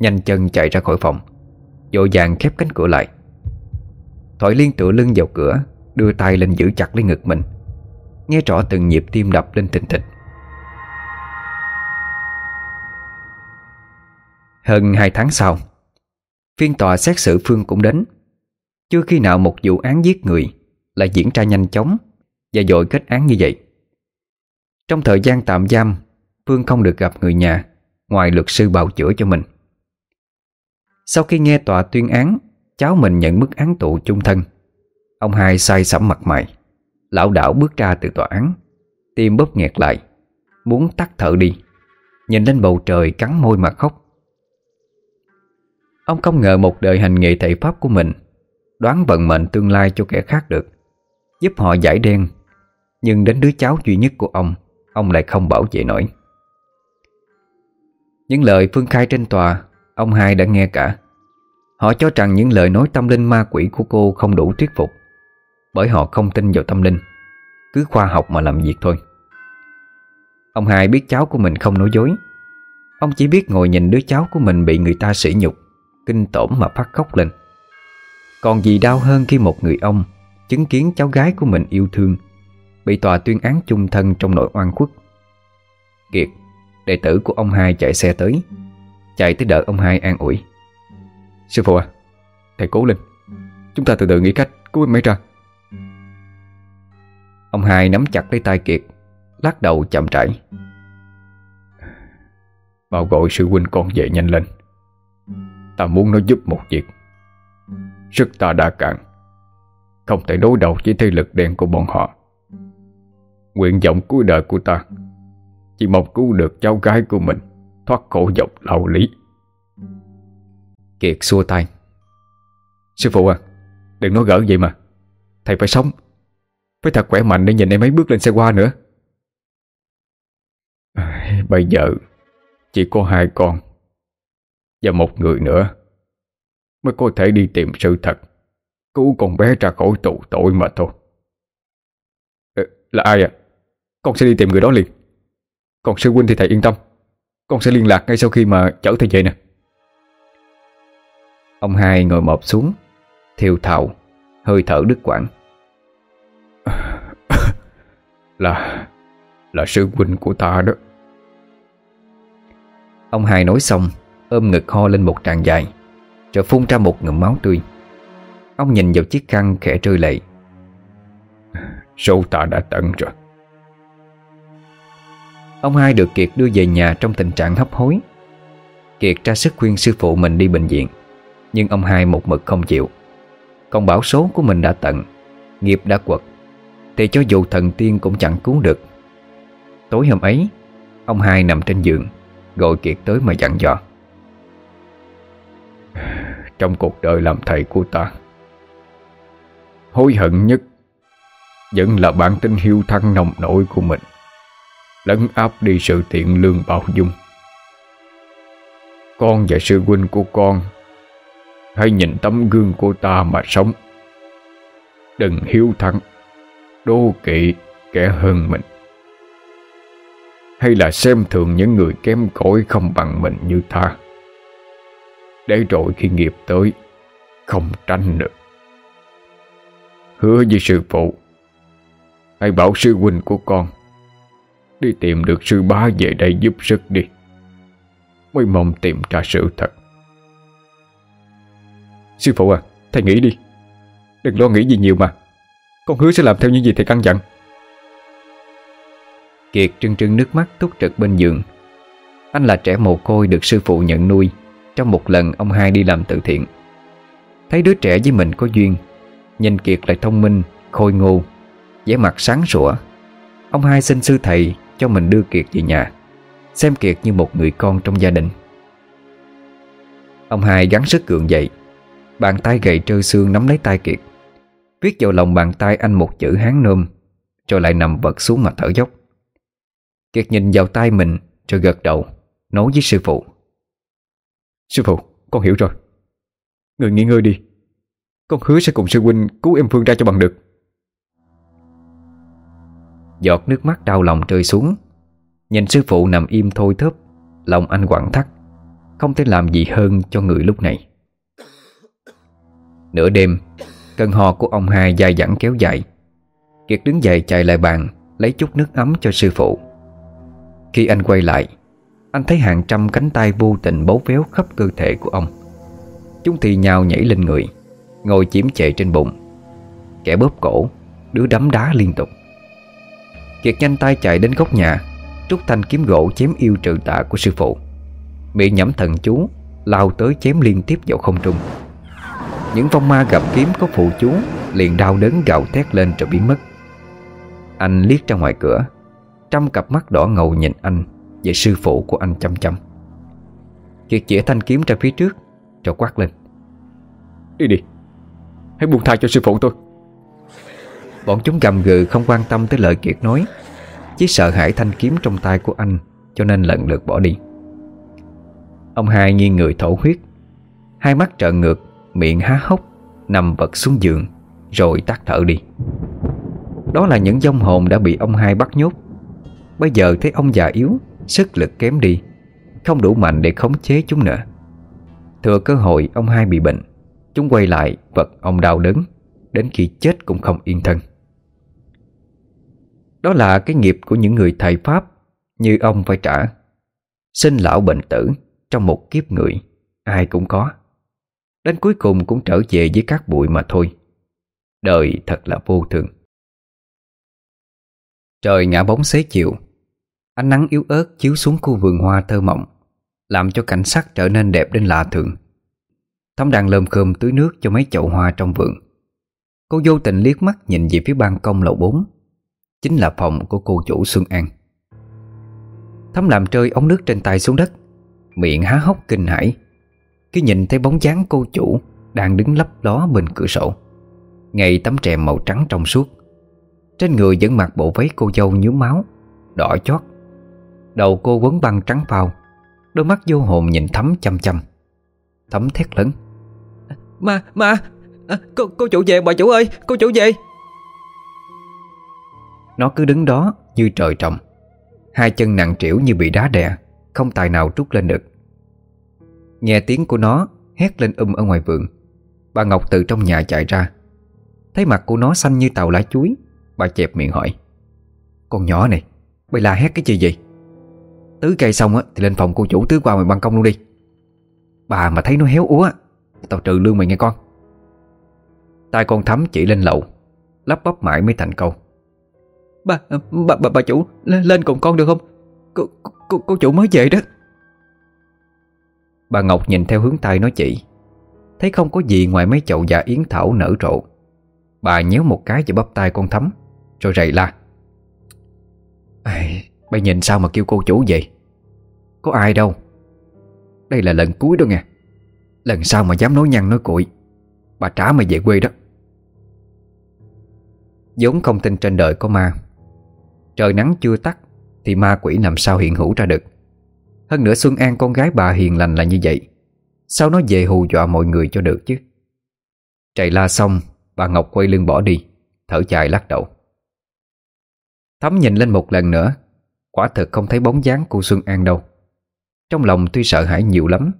Nhanh chân chạy ra khỏi phòng Dội vàng khép cánh cửa lại. Thoại Liên tựa lưng vào cửa, Đưa tay lên giữ chặt lấy ngực mình, Nghe rõ từng nhịp tim đập lên thình thịch. Hơn hai tháng sau, Phiên tòa xét xử Phương cũng đến. Chưa khi nào một vụ án giết người Lại diễn ra nhanh chóng Và dội kết án như vậy. Trong thời gian tạm giam, Phương không được gặp người nhà Ngoài luật sư bào chữa cho mình. Sau khi nghe tòa tuyên án, Cháu mình nhận mức án tù chung thân. Ông hai say sẩm mặt mày. Lão đảo bước ra từ tòa án. Tim bóp nghẹt lại. Muốn tắt thở đi. Nhìn lên bầu trời cắn môi mà khóc. Ông không ngờ một đời hành nghề thầy pháp của mình Đoán vận mệnh tương lai cho kẻ khác được, Giúp họ giải đen. Nhưng đến đứa cháu duy nhất của ông Ông lại không bảo vệ nổi. Những lời Phương khai trên tòa Ông hai đã nghe cả. Họ cho rằng những lời nói tâm linh ma quỷ của cô không đủ thuyết phục, Bởi họ không tin vào tâm linh, Cứ khoa học mà làm việc thôi. Ông hai biết cháu của mình không nói dối. Ông chỉ biết ngồi nhìn đứa cháu của mình bị người ta sỉ nhục, Kinh tổm mà phát khóc lên. Còn gì đau hơn khi một người ông Chứng kiến cháu gái của mình yêu thương, Bị tòa tuyên án chung thân trong nội oan khuất. Kiệt, Đệ tử của ông hai chạy xe tới. Chạy tới đỡ ông hai an ủi. Sư phụ à Thầy cố lên. Chúng ta từ từ nghĩ cách cứu em ấy ra. Ông hai nắm chặt lấy tay Kiệt, Lắc đầu chậm rãi. Bảo gọi sư huynh con về nhanh lên. Ta muốn nó giúp một việc. Sức ta đã cạn. Không thể đối đầu với thế lực đen của bọn họ. Nguyện vọng cuối đời của ta, Chỉ mong cứu được cháu gái của mình. Thoát khổ dọc đạo lý. Kiệt xua tay. Sư phụ à Đừng nói gỡ vậy mà. Thầy phải sống. Phải thật khỏe mạnh để nhìn em ấy bước lên xe qua nữa. À, Bây giờ Chỉ có hai con Và một người nữa Mới có thể đi tìm sự thật Cứu con bé ra khỏi tù tội mà thôi. À, Là ai à? Con sẽ đi tìm người đó liền. Còn sư huynh thì thầy yên tâm. Con sẽ liên lạc ngay sau khi mà chở thầy về nè. Ông hai ngồi mọp xuống, Thiều thào, Hơi thở đứt quãng. Là Là sư huynh của ta đó. Ông hai nói xong, Ôm ngực ho lên một tràng dài, Rồi phun ra một ngụm máu tươi. Ông nhìn vào chiếc khăn khẽ rơi lệ. Số ta đã tận rồi. Ông hai được Kiệt đưa về nhà trong tình trạng hấp hối. Kiệt ra sức khuyên sư phụ mình đi bệnh viện, Nhưng ông hai một mực không chịu. Còn bảo số của mình đã tận, Nghiệp đã quật, Thì cho dù thần tiên cũng chẳng cứu được. Tối hôm ấy, Ông hai nằm trên giường, Gọi Kiệt tới mà dặn dò. Trong cuộc đời làm thầy của ta, Hối hận nhất Vẫn là bản tính hiu thăng nồng nổi của mình. Lấn áp đi sự tiện lương bảo dung. Con và sư huynh của con, Hãy nhìn tấm gương của ta mà sống. Đừng hiếu thắng Đô kỵ kẻ hơn mình. Hay là xem thường những người kém cỏi không bằng mình như ta. Để rồi khi nghiệp tới, Không tranh được. Hứa với sư phụ, Hãy bảo sư huynh của con Đi tìm được sư bá về đây giúp sức đi. Mới mong tìm ra sự thật. Sư phụ à Thầy nghĩ đi. Đừng lo nghĩ gì nhiều mà. Con hứa sẽ làm theo những gì thầy căn dặn. Kiệt trưng trưng nước mắt túc trực bên giường. Anh là trẻ mồ côi được sư phụ nhận nuôi. Trong một lần ông hai đi làm từ thiện. Thấy đứa trẻ với mình có duyên Nhìn Kiệt lại thông minh, khôi ngô vẻ mặt sáng sủa. Ông hai xin sư thầy cho mình đưa Kiệt về nhà, Xem Kiệt như một người con trong gia đình. Ông hai gắng sức cường dậy, Bàn tay gầy trơ xương nắm lấy tay Kiệt. Viết vào lòng bàn tay anh một chữ hán nôm, Rồi lại nằm vật xuống mà thở dốc. Kiệt nhìn vào tay mình, Rồi gật đầu, Nói với sư phụ. Sư phụ, con hiểu rồi. Người nghỉ ngơi đi. Con hứa sẽ cùng sư huynh cứu em Phương ra cho bằng được. Giọt nước mắt đau lòng rơi xuống. Nhìn sư phụ nằm im thôi thớp, Lòng anh quặn thắt. Không thể làm gì hơn cho người lúc này. Nửa đêm Cơn ho của ông hai dài dẳng kéo dài. Kiệt đứng dậy chạy lại bàn, Lấy chút nước ấm cho sư phụ. Khi anh quay lại, Anh thấy hàng trăm cánh tay vô tình bấu véo khắp cơ thể của ông. Chúng thì nhào nhảy lên người, Ngồi chiếm chệ trên bụng. Kẻ bóp cổ, Đứa đấm đá liên tục. Kiệt nhanh tay chạy đến góc nhà Trúc thanh kiếm gỗ chém yêu trừ tạ của sư phụ. Miệng nhắm thần chú, Lao tới chém liên tiếp vào không trung. Những phong ma gặp kiếm có phụ chú, Liền đau đớn gào thét lên rồi biến mất. Anh liếc ra ngoài cửa, Trăm cặp mắt đỏ ngầu nhìn anh Về sư phụ của anh chăm chăm. Kiệt chĩa thanh kiếm ra phía trước, Rồi quát lên. Đi đi, Hãy buông tha cho sư phụ tôi. Bọn chúng gầm gừ không quan tâm tới lời Kiệt nói. Chỉ sợ hãi thanh kiếm trong tay của anh, Cho nên lần lượt bỏ đi. Ông hai nghiêng người thổ huyết. Hai mắt trợn ngược, Miệng há hốc, Nằm vật xuống giường, Rồi tắt thở đi. Đó là những dông hồn đã bị ông hai bắt nhốt. Bây giờ thấy ông già yếu, Sức lực kém đi, Không đủ mạnh để khống chế chúng nữa. Thừa cơ hội, ông hai bị bệnh. Chúng quay lại, vật ông đau đớn, Đến khi chết cũng không yên thân. Đó là cái nghiệp của những người thầy Pháp, Như ông phải trả. Sinh lão bệnh tử Trong một kiếp người, Ai cũng có. Đến cuối cùng cũng trở về với các bụi mà thôi. Đời thật là vô thường. Trời ngã bóng xế chiều, Ánh nắng yếu ớt chiếu xuống khu vườn hoa thơ mộng, Làm cho cảnh sắc trở nên đẹp đến lạ thường. Thấm đang lơm khơm tưới nước cho mấy chậu hoa trong vườn. Cô vô tình liếc mắt nhìn về phía ban công lầu 4 Chính là phòng của cô chủ Xuân An. Thấm làm rơi ống nước trên tay xuống đất Miệng há hốc kinh hãi Khi nhìn thấy bóng dáng cô chủ Đang đứng lấp ló bên cửa sổ Ngay tấm rèm màu trắng trong suốt. Trên người vẫn mặc bộ váy cô dâu nhúm máu Đỏ chót. Đầu cô quấn băng trắng phao Đôi mắt vô hồn nhìn Thấm chăm chăm. Thấm thét lớn Ma, ma, à, cô, cô chủ về bà chủ ơi, cô chủ về. Nó cứ đứng đó như trời trồng. Hai chân nặng trĩu như bị đá đè, Không tài nào trút lên được. Nghe tiếng của nó hét lên um ở ngoài vườn. Bà Ngọc từ trong nhà chạy ra. Thấy mặt của nó xanh như tàu lá chuối, Bà chẹp miệng hỏi, Con nhỏ này Bây la hét cái gì vậy? Tứ cây xong á, thì lên phòng cô chủ tứ qua ngoài ban công luôn đi. Bà mà thấy nó héo úa, Tao trừ lương mày nghe con. Tay con thắm chỉ lên lầu, Lắp bắp mãi mới thành câu. Bà, bà, bà, bà chủ lên, cùng con được không? Cô, cô, cô chủ mới về đó. Bà Ngọc nhìn theo hướng tay nó chỉ Thấy không có gì ngoài mấy chậu già yến thảo nở rộ. Bà nhéo một cái vào bắp tay con thắm Rồi rầy la. Bây nhìn sao mà kêu cô chủ vậy? Có ai đâu. Đây là lần cuối đó nghe. Lần sau mà dám nói nhăn nói cuội Bà trả mày về quê đó. Giống không tin trên đời có ma Trời nắng chưa tắt, Thì ma quỷ làm sao hiện hữu ra được. Hơn nữa Xuân An con gái bà hiền lành là như vậy, Sao nó về hù dọa mọi người cho được chứ? Chạy la xong, Bà Ngọc quay lưng bỏ đi, Thở dài lắc đầu. Thắm nhìn lên một lần nữa, Quả thực không thấy bóng dáng cô Xuân An đâu. Trong lòng tuy sợ hãi nhiều lắm,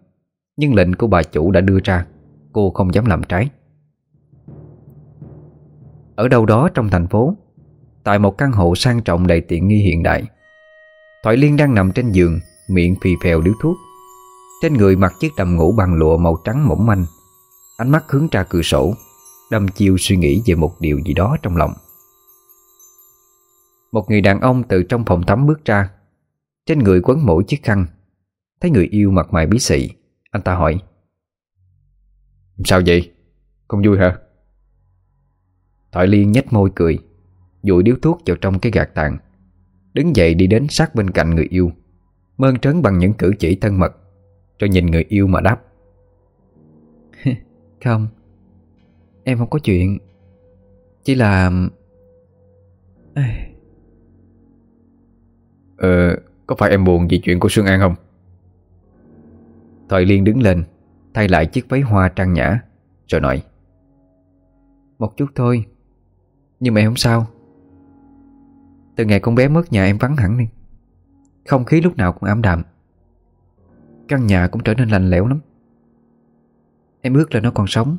Nhưng lệnh của bà chủ đã đưa ra, Cô không dám làm trái. Ở đâu đó trong thành phố Tại một căn hộ sang trọng đầy tiện nghi hiện đại. Thoại Liên đang nằm trên giường, Miệng phì phèo điếu thuốc. Trên người mặc chiếc đầm ngủ bằng lụa màu trắng mỏng manh. Ánh mắt hướng ra cửa sổ Đâm chiêu suy nghĩ về một điều gì đó trong lòng. Một người đàn ông từ trong phòng tắm bước ra. Trên người quấn mỗi chiếc khăn. Thấy người yêu mặt mày bí xị Anh ta hỏi. Sao vậy? Không vui hả? Thoại Liên nhếch môi cười. Dụi điếu thuốc vào trong cái gạt tàn. Đứng dậy đi đến sát bên cạnh người yêu Mơn trớn bằng những cử chỉ thân mật Rồi nhìn người yêu mà đáp. Không Em không có chuyện Chỉ là Ờ Có phải em buồn vì chuyện của Xuân An không? Thoại Liên đứng lên Thay lại chiếc váy hoa trang nhã Rồi nói. Một chút thôi Nhưng mà em không sao từ ngày con bé mất nhà em vắng hẳn đi. Không khí lúc nào cũng ám đạm. Căn nhà cũng trở nên lạnh lẽo lắm. Em ước là nó còn sống.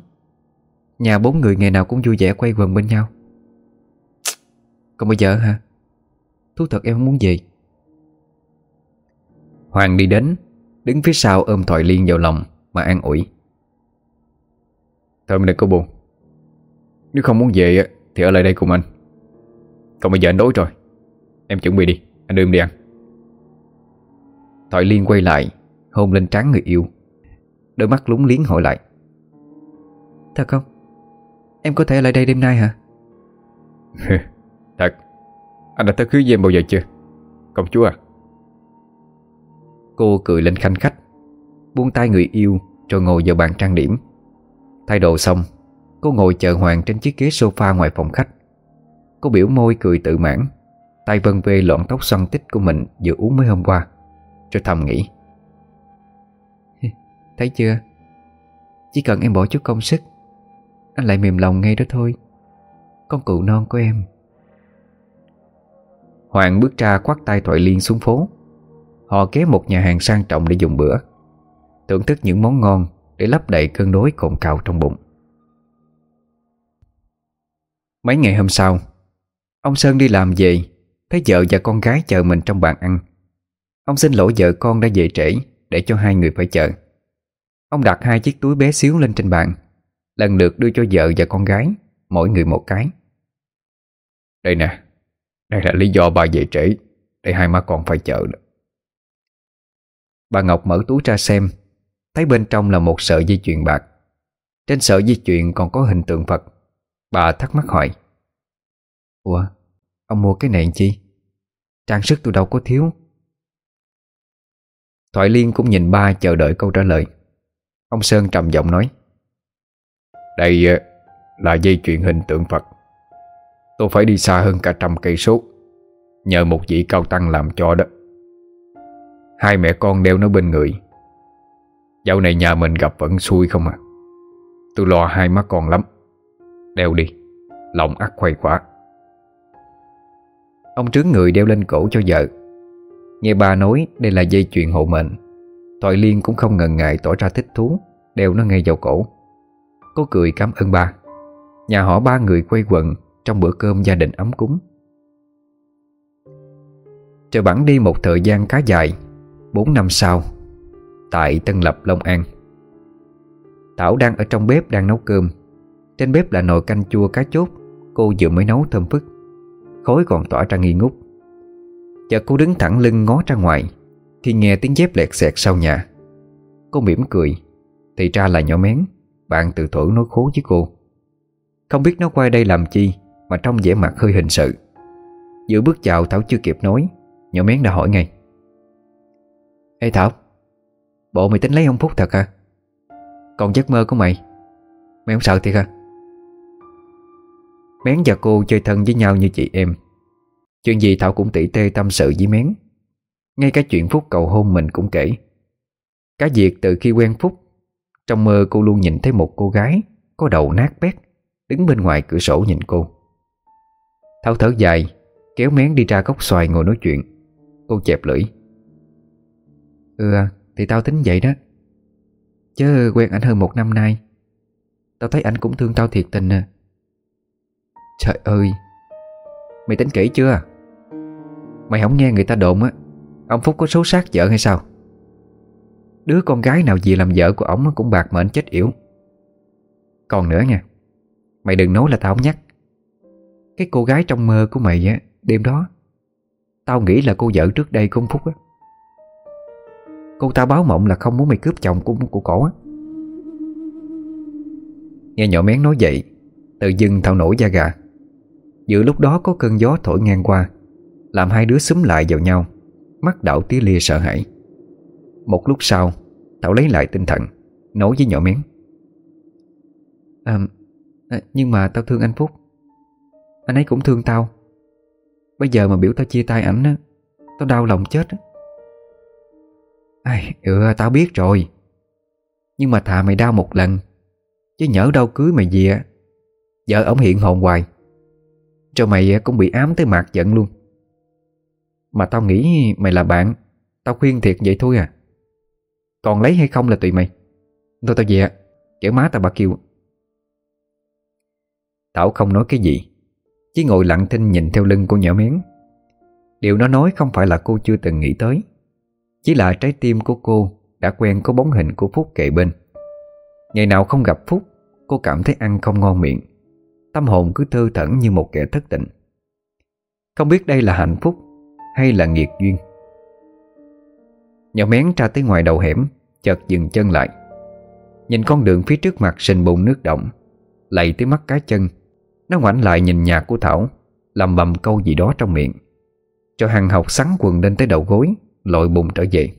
Nhà bốn người ngày nào cũng vui vẻ quay quần bên nhau. Còn bây giờ hả? Thú thật em không muốn gì Hoàng đi đến, Đứng phía sau ôm Thoại Liên vào lòng Mà an ủi. Thôi mình đừng có buồn. Nếu không muốn về thì ở lại đây cùng anh. Còn bây giờ anh đói rồi. Em chuẩn bị đi, anh đưa em đi ăn. Thoại Liên quay lại Hôn lên trán người yêu. Đôi mắt lúng liếng hỏi lại. Thật không? Em có thể ở lại đây đêm nay hả? Thật. Anh đã tới cưới với em bao giờ chưa? Công chúa à? Cô cười lên khanh khách Buông tay người yêu Rồi ngồi vào bàn trang điểm. Thay đồ xong Cô ngồi chờ Hoàng trên chiếc ghế sofa ngoài phòng khách. Cô biểu môi cười tự mãn Tay vân vê lọn tóc xoăn tích của mình Vừa uống mới hôm qua. Rồi thầm nghĩ. Thấy chưa? Chỉ cần em bỏ chút công sức, Anh lại mềm lòng ngay đó thôi. Con cụ non của em. Hoàng bước ra quát tay Thoại Liên xuống phố. Họ ghé một nhà hàng sang trọng để dùng bữa. Thưởng thức những món ngon Để lấp đầy cơn đói cồn cào trong bụng. Mấy ngày hôm sau, Ông Sơn đi làm về. Thấy vợ và con gái chờ mình trong bàn ăn. Ông xin lỗi vợ con đã về trễ, Để cho hai người phải chờ. Ông đặt hai chiếc túi bé xíu lên trên bàn, Lần lượt đưa cho vợ và con gái, Mỗi người một cái. Đây nè, Đây là lý do bà về trễ, Để hai má con phải chờ đó. Bà Ngọc mở túi ra xem, Thấy bên trong là một sợi dây chuyền bạc. Trên sợi dây chuyền còn có hình tượng Phật. Bà thắc mắc hỏi, Ủa, Ông mua cái này chi? Trang sức tôi đâu có thiếu. Thoại Liên cũng nhìn ba chờ đợi câu trả lời. Ông Sơn trầm giọng nói, Đây ờ, là dây chuyện hình tượng Phật. Tôi phải đi xa hơn cả trăm cây số, Nhờ một vị cao tăng làm cho đó. Hai mẹ con đeo nó bên người. Dạo này nhà mình gặp vẫn xui không à Tôi lo hai má con lắm. Đeo đi, Lòng ắt quay quả. Ông trướng người đeo lên cổ cho vợ. Nghe bà nói, đây là dây chuyền hộ mệnh. Thoại Liên cũng không ngần ngại tỏ ra thích thú, Đeo nó ngay vào cổ. Cô cười cảm ơn ba Nhà họ ba người quay quần Trong bữa cơm gia đình ấm cúng. Trời bắn đi một thời gian khá dài 4 năm sau, Tại Tân Lập, Long An. Thảo đang ở trong bếp đang nấu cơm. Trên bếp là nồi canh chua cá chốt, Cô vừa mới nấu thơm phức. Khói còn tỏa ra nghi ngút. Chợt cô đứng thẳng lưng ngó ra ngoài Khi nghe tiếng dép lẹt xẹt sau nhà. Cô mỉm cười, Thì ra là nhỏ mén, Bạn từ thuở nói khố với cô. Không biết nó qua đây làm chi, Mà trong vẻ mặt hơi hình sự. Giữa bước chào Thảo chưa kịp nói, Nhỏ mén đã hỏi ngay. Ê Thảo, Bộ mày tính lấy ông Phúc thật hả Còn giấc mơ của mày Mày không sợ thiệt hả Mén và cô chơi thân với nhau như chị em. Chuyện gì Thảo cũng tỉ tê tâm sự với Mén. Ngay cả chuyện Phúc cầu hôn mình cũng kể. Cả việc từ khi quen Phúc, Trong mơ cô luôn nhìn thấy một cô gái Có đầu nát bét, Đứng bên ngoài cửa sổ nhìn cô. Thảo thở dài, Kéo Mén đi ra góc xoài ngồi nói chuyện. Cô chẹp lưỡi. Ừ à, thì tao tính vậy đó. Chứ quen ảnh hơn một năm nay. Tao thấy ảnh cũng thương tao thiệt tình à. Trời ơi. Mày tính kỹ chưa? Mày không nghe người ta đồn á Ông Phúc có số sát vợ hay sao? Đứa con gái nào gì làm vợ của ổng Cũng bạc mệnh chết yểu. Còn nữa nha Mày đừng nói là tao không nhắc. Cái cô gái trong mơ của mày á Đêm đó Tao nghĩ là cô vợ trước đây của ông Phúc á. Cô ta báo mộng là không muốn mày cướp chồng của, của cổ á. Nghe nhỏ mén nói vậy Tự dưng thao nổi da gà. Giữa lúc đó có cơn gió thổi ngang qua Làm hai đứa xúm lại vào nhau Mắt đảo tía lia sợ hãi. Một lúc sau Thảo lấy lại tinh thần Nói với nhỏ mén à, Nhưng mà tao thương anh Phúc. Anh ấy cũng thương tao. Bây giờ mà biểu tao chia tay ảnh á Tao đau lòng chết á. Ai, ừ tao biết rồi. Nhưng mà thà mày đau một lần Chứ nhỡ đâu cưới mày gì á Vợ ổng hiện hồn hoài cho mày cũng bị ám tới mạc giận luôn. Mà tao nghĩ mày là bạn, Tao khuyên thiệt vậy thôi à. Còn lấy hay không là tùy mày. Thôi tao về kiểu má tao, bà kêu Thảo không nói cái gì, Chỉ ngồi lặng thinh nhìn theo lưng cô nhỏ miếng Điều nó nói không phải là cô chưa từng nghĩ tới, Chỉ là trái tim của cô Đã quen có bóng hình của Phúc kề bên. Ngày nào không gặp Phúc, Cô cảm thấy ăn không ngon miệng. Tâm hồn cứ thơ thẩn như một kẻ thất tình. Không biết đây là hạnh phúc Hay là nghiệt duyên. Nhỏ mén ra tới ngoài đầu hẻm, Chợt dừng chân lại. Nhìn con đường phía trước mặt sình bùn nước động, Lạy tới mắt cá chân. Nó ngoảnh lại nhìn nhà của Thảo Làm bầm câu gì đó trong miệng. Cho hàng học sắn quần lên tới đầu gối, Lội bùn trở về.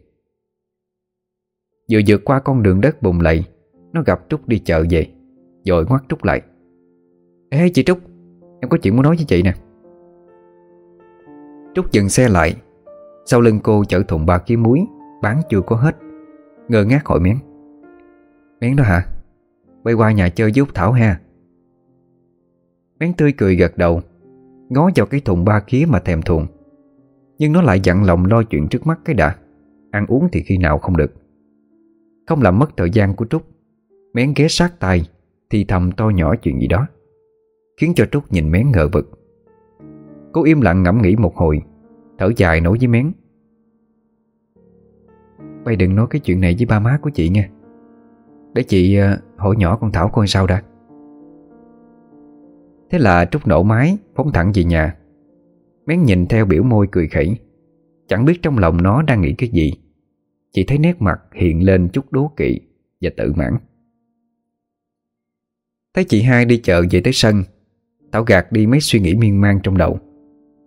Vừa vượt qua con đường đất bùn lầy, Nó gặp Trúc đi chợ về Rồi ngoắt Trúc lại. Ê, chị Trúc, Em có chuyện muốn nói với chị nè. Trúc dừng xe lại. Sau lưng cô chở thùng ba ký muối, Bán chưa có hết. Ngơ ngác hỏi miếng miếng đó hả? Bay qua nhà chơi với Thảo ha. Miếng tươi cười gật đầu, Ngó vào cái thùng ba ký mà thèm thuồng. Nhưng nó lại dặn lòng lo chuyện trước mắt cái đã, Ăn uống thì khi nào không được. Không làm mất thời gian của Trúc Mén ghé sát tay, Thì thầm to nhỏ chuyện gì đó. Khiến cho Trúc nhìn Mén ngờ vực. Cô im lặng ngẫm nghĩ một hồi, Thở dài nói với Mén. Bay đừng nói cái chuyện này với ba má của chị nha. Để chị ờ, hỏi nhỏ con Thảo coi sao đã. Thế là Trúc nổ máy, Phóng thẳng về nhà. Mén nhìn theo biểu môi cười khẩy, Chẳng biết trong lòng nó đang nghĩ cái gì. Chỉ thấy nét mặt hiện lên chút đố kỵ Và tự mãn. Thấy chị hai đi chợ về tới sân Thảo gạt đi mấy suy nghĩ miên man trong đầu.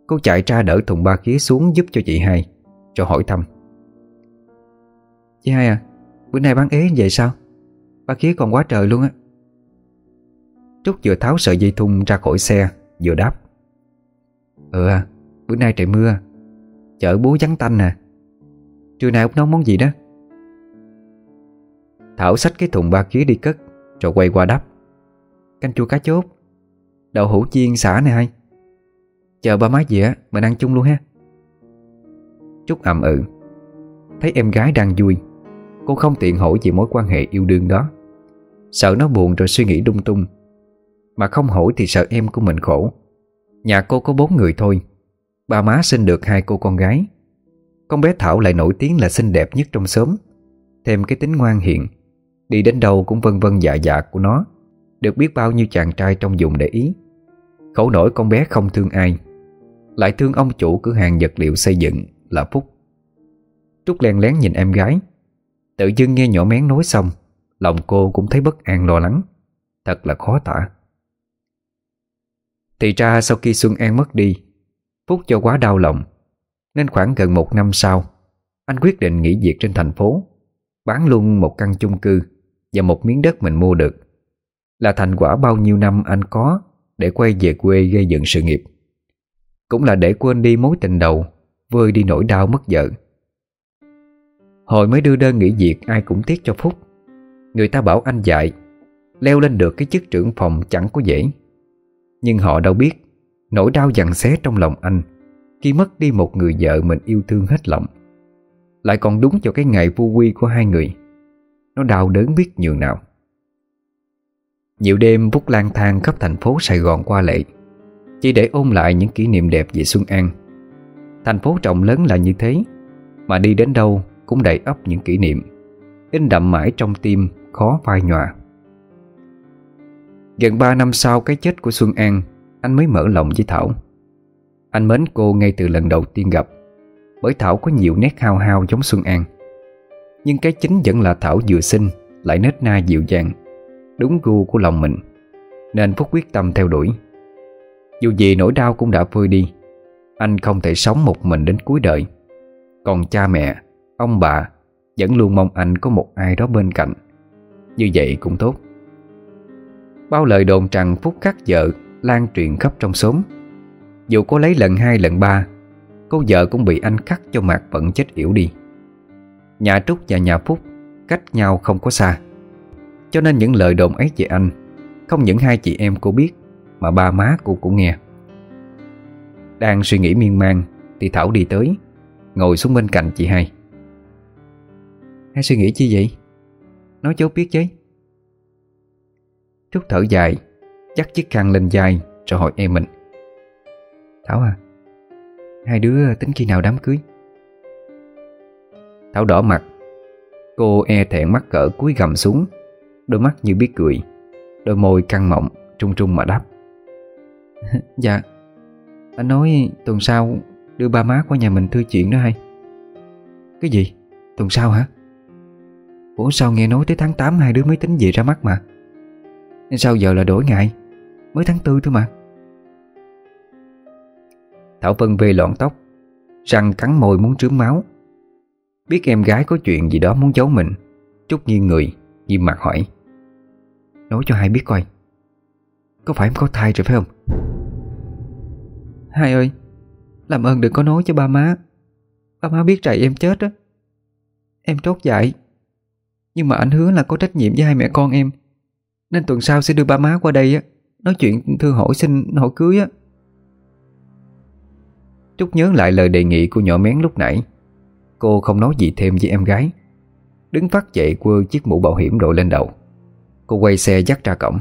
Cô chạy ra đỡ thùng ba khía xuống giúp cho chị hai, Cho hỏi thăm. Chị hai à Bữa nay bán ế vậy sao? Ba khía còn quá trời luôn á. Trúc vừa tháo sợi dây thun ra khỏi xe, Vừa đáp. Ừ à Bữa nay trời mưa, Chợ bố vắng tanh nè Trưa nay ông nấu món gì đó? Thảo xách cái thùng ba khía đi cất, Rồi quay qua đáp. Canh chua cá chốt. Đậu hũ chiên xả này hay Chờ ba má về mình ăn chung luôn ha. Trúc ậm ừ. Thấy em gái đang vui, Cô không tiện hỏi về mối quan hệ yêu đương đó. Sợ nó buồn rồi suy nghĩ lung tung. Mà không hỏi thì sợ em của mình khổ. Nhà cô có bốn người thôi. Ba má sinh được hai cô con gái. Con bé Thảo lại nổi tiếng là xinh đẹp nhất trong xóm. Thêm cái tính ngoan hiền. Đi đến đâu cũng vân vân dạ dạ của nó. Được biết bao nhiêu chàng trai trong vùng để ý. Khổ nổi con bé không thương ai. Lại thương ông chủ cửa hàng vật liệu xây dựng là Phúc. Trúc len lén nhìn em gái. Tự dưng nghe nhỏ mén nói xong, Lòng cô cũng thấy bất an lo lắng. Thật là khó tả. Thì ra sau khi Xuân An mất đi, Phúc cho quá đau lòng, Nên khoảng gần một năm sau, Anh quyết định nghỉ việc trên thành phố, Bán luôn một căn chung cư Và một miếng đất mình mua được. Là thành quả bao nhiêu năm anh có để quay về quê gây dựng sự nghiệp. Cũng là để quên đi mối tình đầu, Vơi đi nỗi đau mất vợ. Hồi mới đưa đơn nghỉ việc, Ai cũng tiếc cho Phúc. Người ta bảo anh dạy Leo lên được cái chức trưởng phòng chẳng có dễ. Nhưng họ đâu biết, Nỗi đau dằn xé trong lòng anh, Khi mất đi một người vợ mình yêu thương hết lòng. Lại còn đúng cho cái ngày vô quy của hai người. Nó đau đớn biết nhường nào. Nhiều đêm Phúc lang thang khắp thành phố Sài Gòn qua lệ Chỉ để ôn lại những kỷ niệm đẹp về Xuân An. Thành phố trọng lớn là như thế, Mà đi đến đâu cũng đầy ấp những kỷ niệm, In đậm mãi trong tim, khó phai nhòa. Gần 3 năm sau cái chết của Xuân An, Anh mới mở lòng với Thảo. Anh mến cô ngay từ lần đầu tiên gặp, Bởi Thảo có nhiều nét hao hao giống Xuân An. Nhưng cái chính vẫn là Thảo vừa xinh, Lại nết na dịu dàng Đúng gu của lòng mình, Nên Phúc quyết tâm theo đuổi. Dù gì nỗi đau cũng đã vơi đi, Anh không thể sống một mình đến cuối đời. Còn cha mẹ, Ông bà Vẫn luôn mong anh có một ai đó bên cạnh. Như vậy cũng tốt. Bao lời đồn rằng Phúc khắc vợ Lan truyền khắp trong xóm. Dù có lấy lần hai, lần ba, Cô vợ cũng bị anh cắt cho mặt vẫn chết yểu đi. Nhà Trúc và nhà Phúc Cách nhau không có xa. Cho nên những lời đồn ấy về anh, Không những hai chị em cô biết, Mà ba má cô cũng nghe. Đang suy nghĩ miên man, Thì Thảo đi tới, Ngồi xuống bên cạnh chị hai. Hai suy nghĩ chi vậy? Nói cháu biết chứ. Trúc thở dài chắc chiếc khăn lên dài Rồi hỏi em mình. Thảo à Hai đứa tính khi nào đám cưới? Thảo đỏ mặt, Cô e thẹn mắc cỡ cúi gầm xuống Đôi mắt như biết cười Đôi môi căng mọng Trung trung mà đáp. Dạ. Anh nói tuần sau Đưa ba má qua nhà mình thư chuyện đó hay. Cái gì? Tuần sau hả? Ủa sao nghe nói tới tháng 8 hai đứa mới tính về ra mắt mà? Sao giờ là đổi ngày? Mới tháng 4 thôi mà. Thảo Vân về lọn tóc Răng cắn môi muốn trướng máu. Biết em gái có chuyện gì đó muốn giấu mình Trúc nhiên người Nghiêm mặt hỏi Nói cho hai biết coi. Có phải em có thai rồi phải không? Hai ơi Làm ơn đừng có nói cho ba má. Ba má biết trại em chết á. Em trốt dại. Nhưng mà anh hứa là có trách nhiệm với hai mẹ con em. Nên tuần sau sẽ đưa ba má qua đây á Nói chuyện thư hỏi xin hỏi cưới á. Trúc nhớ lại lời đề nghị của nhỏ mén lúc nãy. Cô không nói gì thêm với em gái. Đứng phát dậy quơ chiếc mũ bảo hiểm đội lên đầu Cô quay xe dắt ra cổng.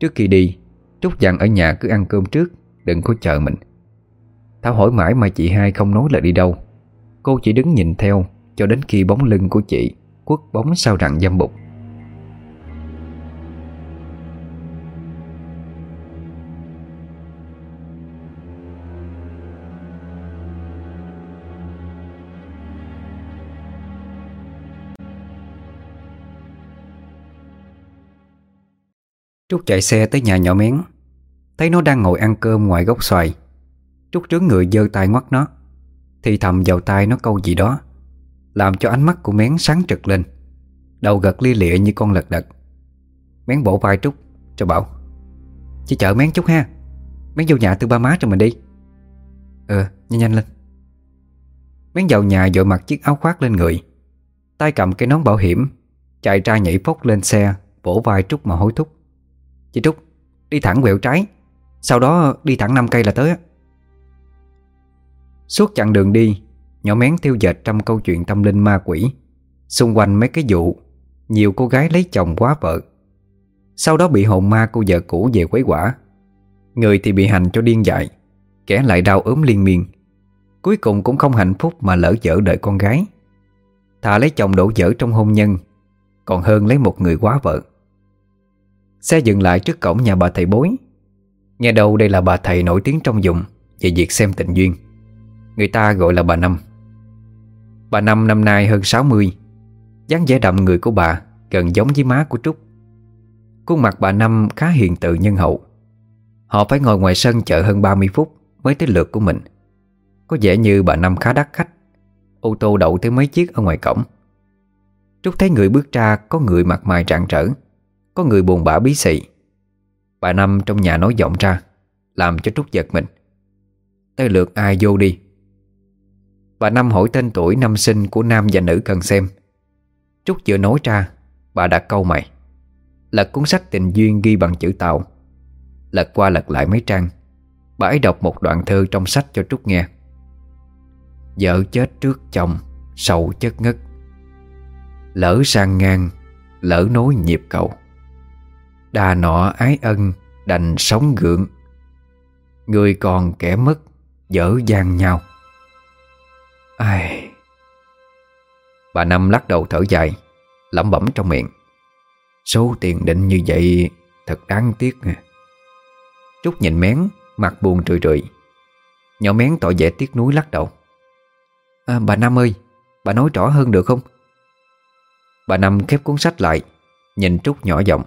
Trước khi đi, Trúc dặn ở nhà cứ ăn cơm trước, Đừng có chờ mình. Thảo hỏi mãi mà chị hai không nói là đi đâu. Cô chỉ đứng nhìn theo Cho đến khi bóng lưng của chị Quất bóng sau rặng dâm bụt Trúc chạy xe tới nhà nhỏ mén. Thấy nó đang ngồi ăn cơm ngoài gốc xoài. Trúc trướng người giơ tay ngoắt nó. Thì thầm vào tay nó câu gì đó. Làm cho ánh mắt của mén sáng trực lên. Đầu gật lia lịa như con lật đật. Mén bổ vai Trúc, cho bảo, Chị chở mén chút ha. Mén vô nhà tư ba má cho mình đi. Ờ nhanh nhanh lên. Mén vào nhà dội mặc chiếc áo khoác lên người. Tay cầm cái nón bảo hiểm, Chạy ra nhảy phốc lên xe, Vỗ vai Trúc mà hối thúc. Chị Trúc, Đi thẳng quẹo trái. Sau đó đi thẳng 5 cây là tới Suốt chặng đường đi, Nhỏ mén tiêu dệt trăm câu chuyện tâm linh ma quỷ. Xung quanh mấy cái vụ, Nhiều cô gái lấy chồng quá vợ. Sau đó bị hồn ma cô vợ cũ về quấy quả. Người thì bị hành cho điên dại, Kẻ lại đau ốm liên miên. Cuối cùng cũng không hạnh phúc mà lỡ dở đợi con gái. Thà lấy chồng đổ dở trong hôn nhân, Còn hơn lấy một người quá vợ. Xe dừng lại trước cổng nhà bà thầy bối. Nghe đầu đây là bà thầy nổi tiếng trong vùng Về việc xem tình duyên. Người ta gọi là bà Năm. Bà Năm năm nay hơn 60 dáng vẻ đậm người của bà Gần giống với má của Trúc. Khuôn mặt bà Năm khá hiền từ nhân hậu. Họ phải ngồi ngoài sân chờ hơn 30 phút Mới tới lượt của mình. Có vẻ như bà Năm khá đắt khách, Ô tô đậu tới mấy chiếc ở ngoài cổng. Trúc thấy người bước ra Có người mặt mày trạng trở có người buồn bã bí xị Bà Năm trong nhà nói giọng ra, Làm cho Trúc giật mình. Tới lượt ai vô đi? Bà Năm hỏi tên tuổi năm sinh của nam và nữ cần xem. Trúc vừa nói ra, Bà đã câu mày. Lật cuốn sách tình duyên ghi bằng chữ Tàu. Lật qua lật lại mấy trang. Bà ấy đọc một đoạn thơ trong sách cho Trúc nghe. Vợ chết trước chồng, Sầu chất ngất. Lỡ sang ngang, Lỡ nối nhịp cầu. Đà nọ ái ân Đành sống gượng. Người còn kẻ mất Dở gian nhau. Ai... Bà Năm lắc đầu thở dài Lẩm bẩm trong miệng. Số tiền định như vậy Thật đáng tiếc nè Trúc nhìn mén Mặt buồn rười rượi Nhỏ mén tỏ vẻ tiếc nuối lắc đầu. À, Bà Năm ơi Bà nói rõ hơn được không? Bà Năm khép cuốn sách lại Nhìn Trúc nhỏ giọng.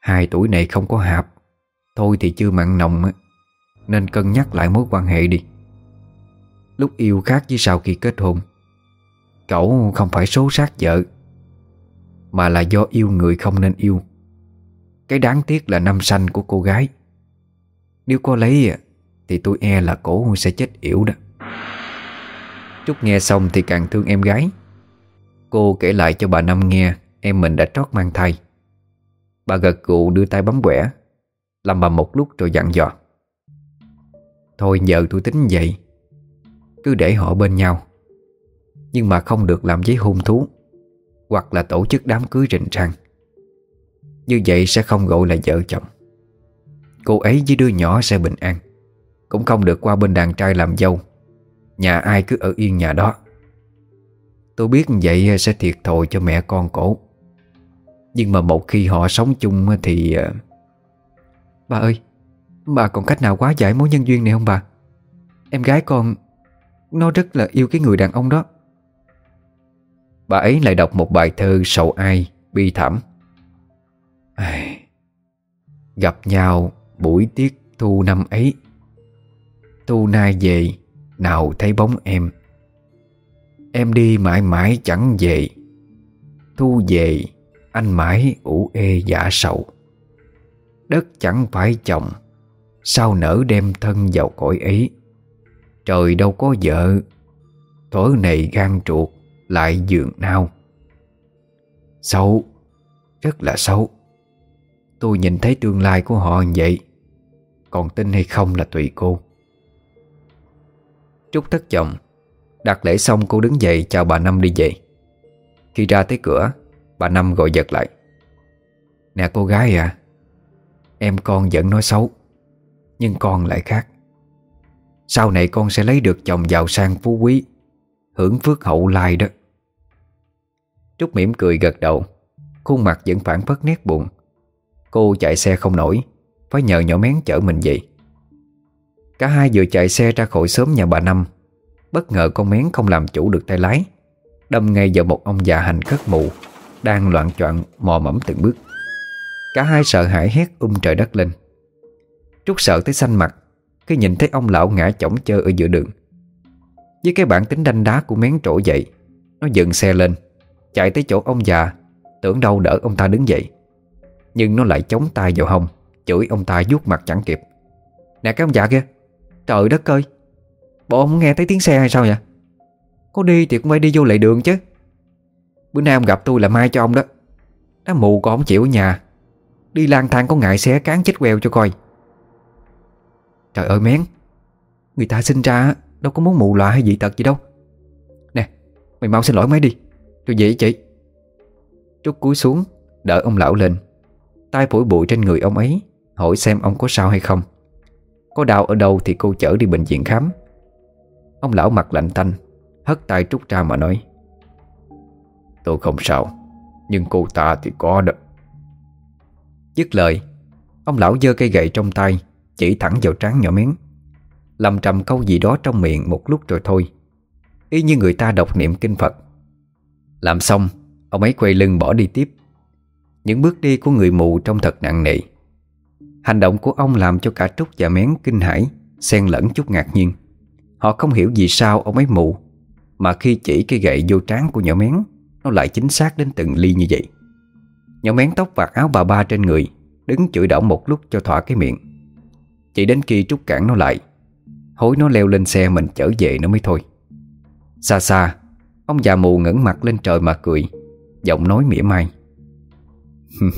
Hai tuổi này không có hạp. Thôi thì chưa mặn nồng Nên cân nhắc lại mối quan hệ đi. Lúc yêu khác với sau khi kết hôn, Cậu không phải số sát vợ, Mà là do yêu người không nên yêu. Cái đáng tiếc là năm sanh của cô gái. Nếu có lấy Thì tôi e là cổ sẽ chết yểu đó. Trúc nghe xong thì càng thương em gái. Cô kể lại cho bà Năm nghe, Em mình đã trót mang thai. Bà gật gù đưa tay bấm quẻ. Làm bà một lúc rồi dặn dò. Thôi giờ tôi tính vậy. Cứ để họ bên nhau. Nhưng mà không được làm giấy hôn thú. Hoặc là tổ chức đám cưới rình rang. Như vậy sẽ không gọi là vợ chồng. Cô ấy với đứa nhỏ sẽ bình an. Cũng không được qua bên đàn trai làm dâu. Nhà ai cứ ở yên nhà đó. Tôi biết vậy sẽ thiệt thòi cho mẹ con cổ. Nhưng mà một khi họ sống chung thì ờ, Bà ơi, Bà còn cách nào quá giải mối nhân duyên này không bà? Em gái con, Nó rất là yêu cái người đàn ông đó. Bà ấy lại đọc một bài thơ sầu ai Bi thảm. Ai... Gặp nhau buổi tiết thu năm ấy. Thu nay về, Nào thấy bóng em. Em đi mãi mãi chẳng về. Thu về anh mãi ủ ê giả sầu. Đất chẳng phải chồng, Sao nở đem thân vào cõi ấy? Trời đâu có vợ Thở này gan truột Lại giường nao Xấu, Rất là xấu. Tôi nhìn thấy tương lai của họ như vậy, Còn tin hay không là tùy cô. Trúc thất vọng, Đặt lễ xong cô đứng dậy chào bà Năm đi về. Khi ra tới cửa Bà Năm gọi giật lại. Nè cô gái à Em con vẫn nói xấu, Nhưng con lại khác. Sau này con sẽ lấy được chồng giàu sang phú quý, Hưởng phước hậu lai đó. Trúc mỉm cười gật đầu, Khuôn mặt vẫn phản phất nét buồn. Cô chạy xe không nổi, Phải nhờ nhỏ mén chở mình vậy Cả hai vừa chạy xe ra khỏi sớm nhà bà Năm, Bất ngờ con mén không làm chủ được tay lái, Đâm ngay vào một ông già hành khất mụ đang loạn choạng mò mẫm từng bước. Cả hai sợ hãi hét um trời đất lên. Trúc sợ tới xanh mặt, Khi nhìn thấy ông lão ngã chỏng chơ ở giữa đường. Với cái bản tính đanh đá của mén trổ dậy, Nó dừng xe lên, Chạy tới chỗ ông già, Tưởng đâu đỡ ông ta đứng dậy. Nhưng nó lại chống tay vào hông, Chửi ông ta vuốt mặt chẳng kịp. Nè cái ông già kia, Trời đất ơi, Bộ ông nghe thấy tiếng xe hay sao vậy? Có đi thì cũng phải đi vô lại đường chứ. Bữa nay ông gặp tôi là mai cho ông đó. Nó mù còn không chịu ở nhà. Đi lang thang có ngại xé cán chết queo cho coi. Trời ơi mén Người ta sinh ra đâu có muốn mù lòa hay dị tật gì đâu. Nè, Mày mau xin lỗi mấy đi Tôi về chị. Trúc cúi xuống Đỡ ông lão lên. Tay phổi bụi trên người ông ấy Hỏi xem ông có sao hay không. Có đau ở đâu thì cô chở đi bệnh viện khám. Ông lão mặt lạnh tanh Hất tay Trúc ra mà nói. Tôi không sao, Nhưng cô ta thì có đó. Dứt lời, Ông lão giơ cây gậy trong tay, Chỉ thẳng vào trán nhỏ miếng. Lầm trầm câu gì đó trong miệng một lúc rồi thôi. Y như người ta đọc niệm kinh Phật. Làm xong, Ông ấy quay lưng bỏ đi tiếp. Những bước đi của người mù trông thật nặng nề. Hành động của ông làm cho cả Trúc và Mén kinh hãi, Xen lẫn chút ngạc nhiên. Họ không hiểu vì sao ông ấy mù, Mà khi chỉ cây gậy vô trán của nhỏ Mén nó lại chính xác đến từng ly như vậy. Nhỏ Mén tóc vạt áo bà ba trên người, Đứng chửi đảo một lúc cho thỏa cái miệng. Chỉ đến khi Trúc cản nó lại, Hối nó leo lên xe mình chở về nó mới thôi. Xa xa, Ông già mù ngẩng mặt lên trời mà cười, Giọng nói mỉa mai.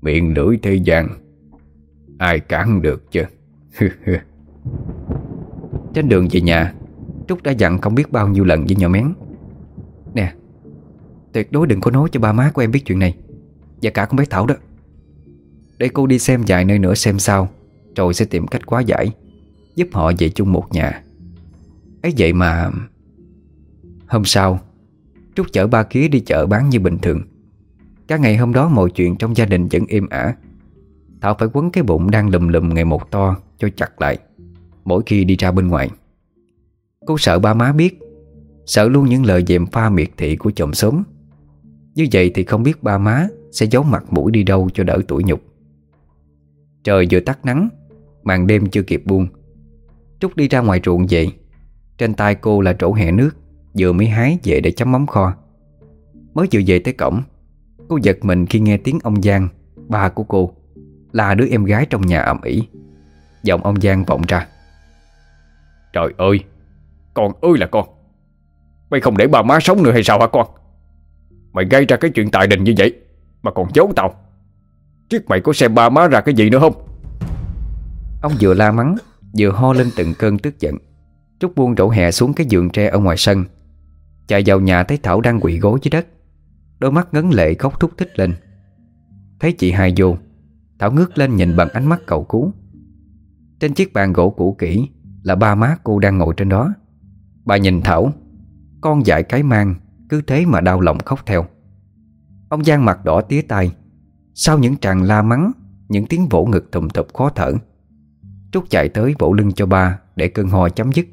Miệng lưỡi thế gian, Ai cản được chứ? Trên đường về nhà, Trúc đã dặn không biết bao nhiêu lần với nhỏ mén. Nè, Tuyệt đối đừng có nói cho ba má của em biết chuyện này. Và cả con bé Thảo đó. Để cô đi xem vài nơi nữa xem sao. Rồi sẽ tìm cách quá giải, Giúp họ về chung một nhà. Ấy vậy mà, Hôm sau, Trúc chở ba ký đi chợ bán như bình thường. Cả ngày hôm đó mọi chuyện trong gia đình vẫn êm ả. Thảo phải quấn cái bụng đang lùm lùm ngày một to Cho chặt lại, Mỗi khi đi ra bên ngoài. Cô sợ ba má biết Sợ luôn những lời dèm pha miệt thị của chồng sớm. Như vậy thì không biết ba má Sẽ giấu mặt mũi đi đâu cho đỡ tuổi nhục. Trời vừa tắt nắng, Màn đêm chưa kịp buông. Trúc đi ra ngoài ruộng vậy Trên tay cô là trổ hẹ nước, Vừa mới hái về để chấm mắm kho. Mới vừa về tới cổng, Cô giật mình khi nghe tiếng ông Giang, Ba của cô, Là đứa em gái trong nhà ầm ĩ. Giọng ông Giang vọng ra. Trời ơi, Con ơi là con. Mày không để bà má sống nữa hay sao hả con? Mày gây ra cái chuyện tài đình như vậy, Mà còn giấu tao. Trước mày có xem ba má ra cái gì nữa không? Ông vừa la mắng, Vừa ho lên từng cơn tức giận. Trúc buông rổ hè xuống cái giường tre ở ngoài sân. Chạy vào nhà thấy Thảo đang quỳ gối dưới đất. Đôi mắt ngấn lệ khóc thúc thích lên. Thấy chị hai vô, Thảo ngước lên nhìn bằng ánh mắt cầu cứu. Trên chiếc bàn gỗ cũ kỹ Là ba má cô đang ngồi trên đó. Bà nhìn Thảo con dại cái mang Cứ thế mà đau lòng khóc theo. Ông Giang mặt đỏ tía tay Sau những tràng la mắng Những tiếng vỗ ngực thùm thụp khó thở Trúc chạy tới vỗ lưng cho ba Để cơn ho chấm dứt.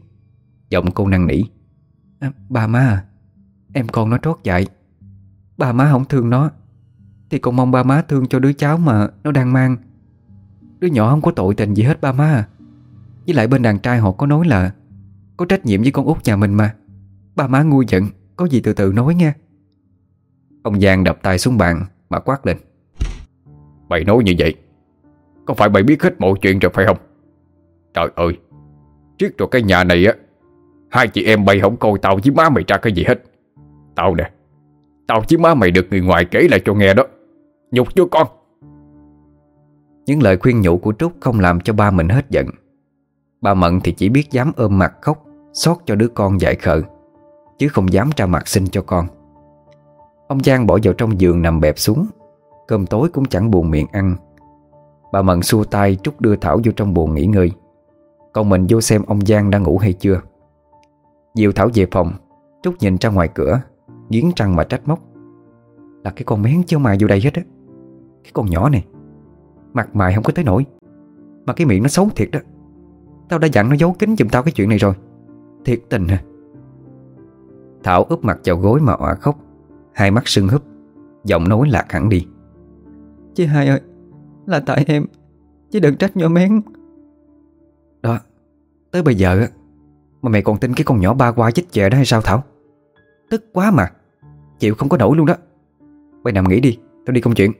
Giọng cô năn nỉ. À, Ba má à Em con nó trót dại. Ba má không thương nó Thì con mong ba má thương cho đứa cháu mà nó đang mang. Đứa nhỏ không có tội tình gì hết ba má à. Với lại bên đàn trai họ có nói là Có trách nhiệm với con út nhà mình mà. Ba má ngu giận, Có gì từ từ nói nghe. Ông Giang đập tay xuống bàn, Mà quát lên. Mày nói như vậy, Có phải mày biết hết mọi chuyện rồi phải không? Trời ơi, Trước rồi cái nhà này á, Hai chị em bay không coi tao với má mày ra cái gì hết. Tao nè, Tao với má mày được người ngoài kể lại cho nghe đó. Nhục chưa con. Những lời khuyên nhủ của Trúc không làm cho ba mình hết giận. Ba Mận thì chỉ biết dám ôm mặt khóc, Xót cho đứa con dại khờ. Chứ không dám ra mặt xin cho con. Ông Giang bỏ vào trong giường nằm bẹp xuống. Cơm tối cũng chẳng buồn miệng ăn. Bà Mận xua tay Trúc đưa Thảo vô trong buồn nghỉ ngơi. Còn mình vô xem ông Giang đang ngủ hay chưa. Diệu Thảo về phòng Trúc nhìn ra ngoài cửa Giếng trăng mà trách móc. Là cái con mén chứ mà vô đây hết á. Cái con nhỏ này, Mặt mày không có tới nổi Mà cái miệng nó xấu thiệt đó. Tao đã dặn nó giấu kín giùm tao cái chuyện này rồi. Thiệt tình hả? Thảo úp mặt vào gối mà òa khóc. Hai mắt sưng húp. Giọng nói lạc hẳn đi. Chị hai ơi Là tại em. Chứ đừng trách nhỏ mén. Đó Tới bây giờ Mà mày còn tin cái con nhỏ ba qua chích chè đó hay sao Thảo? Tức quá mà. Chịu không có nổi luôn đó. Bây nằm nghỉ đi Tao đi công chuyện.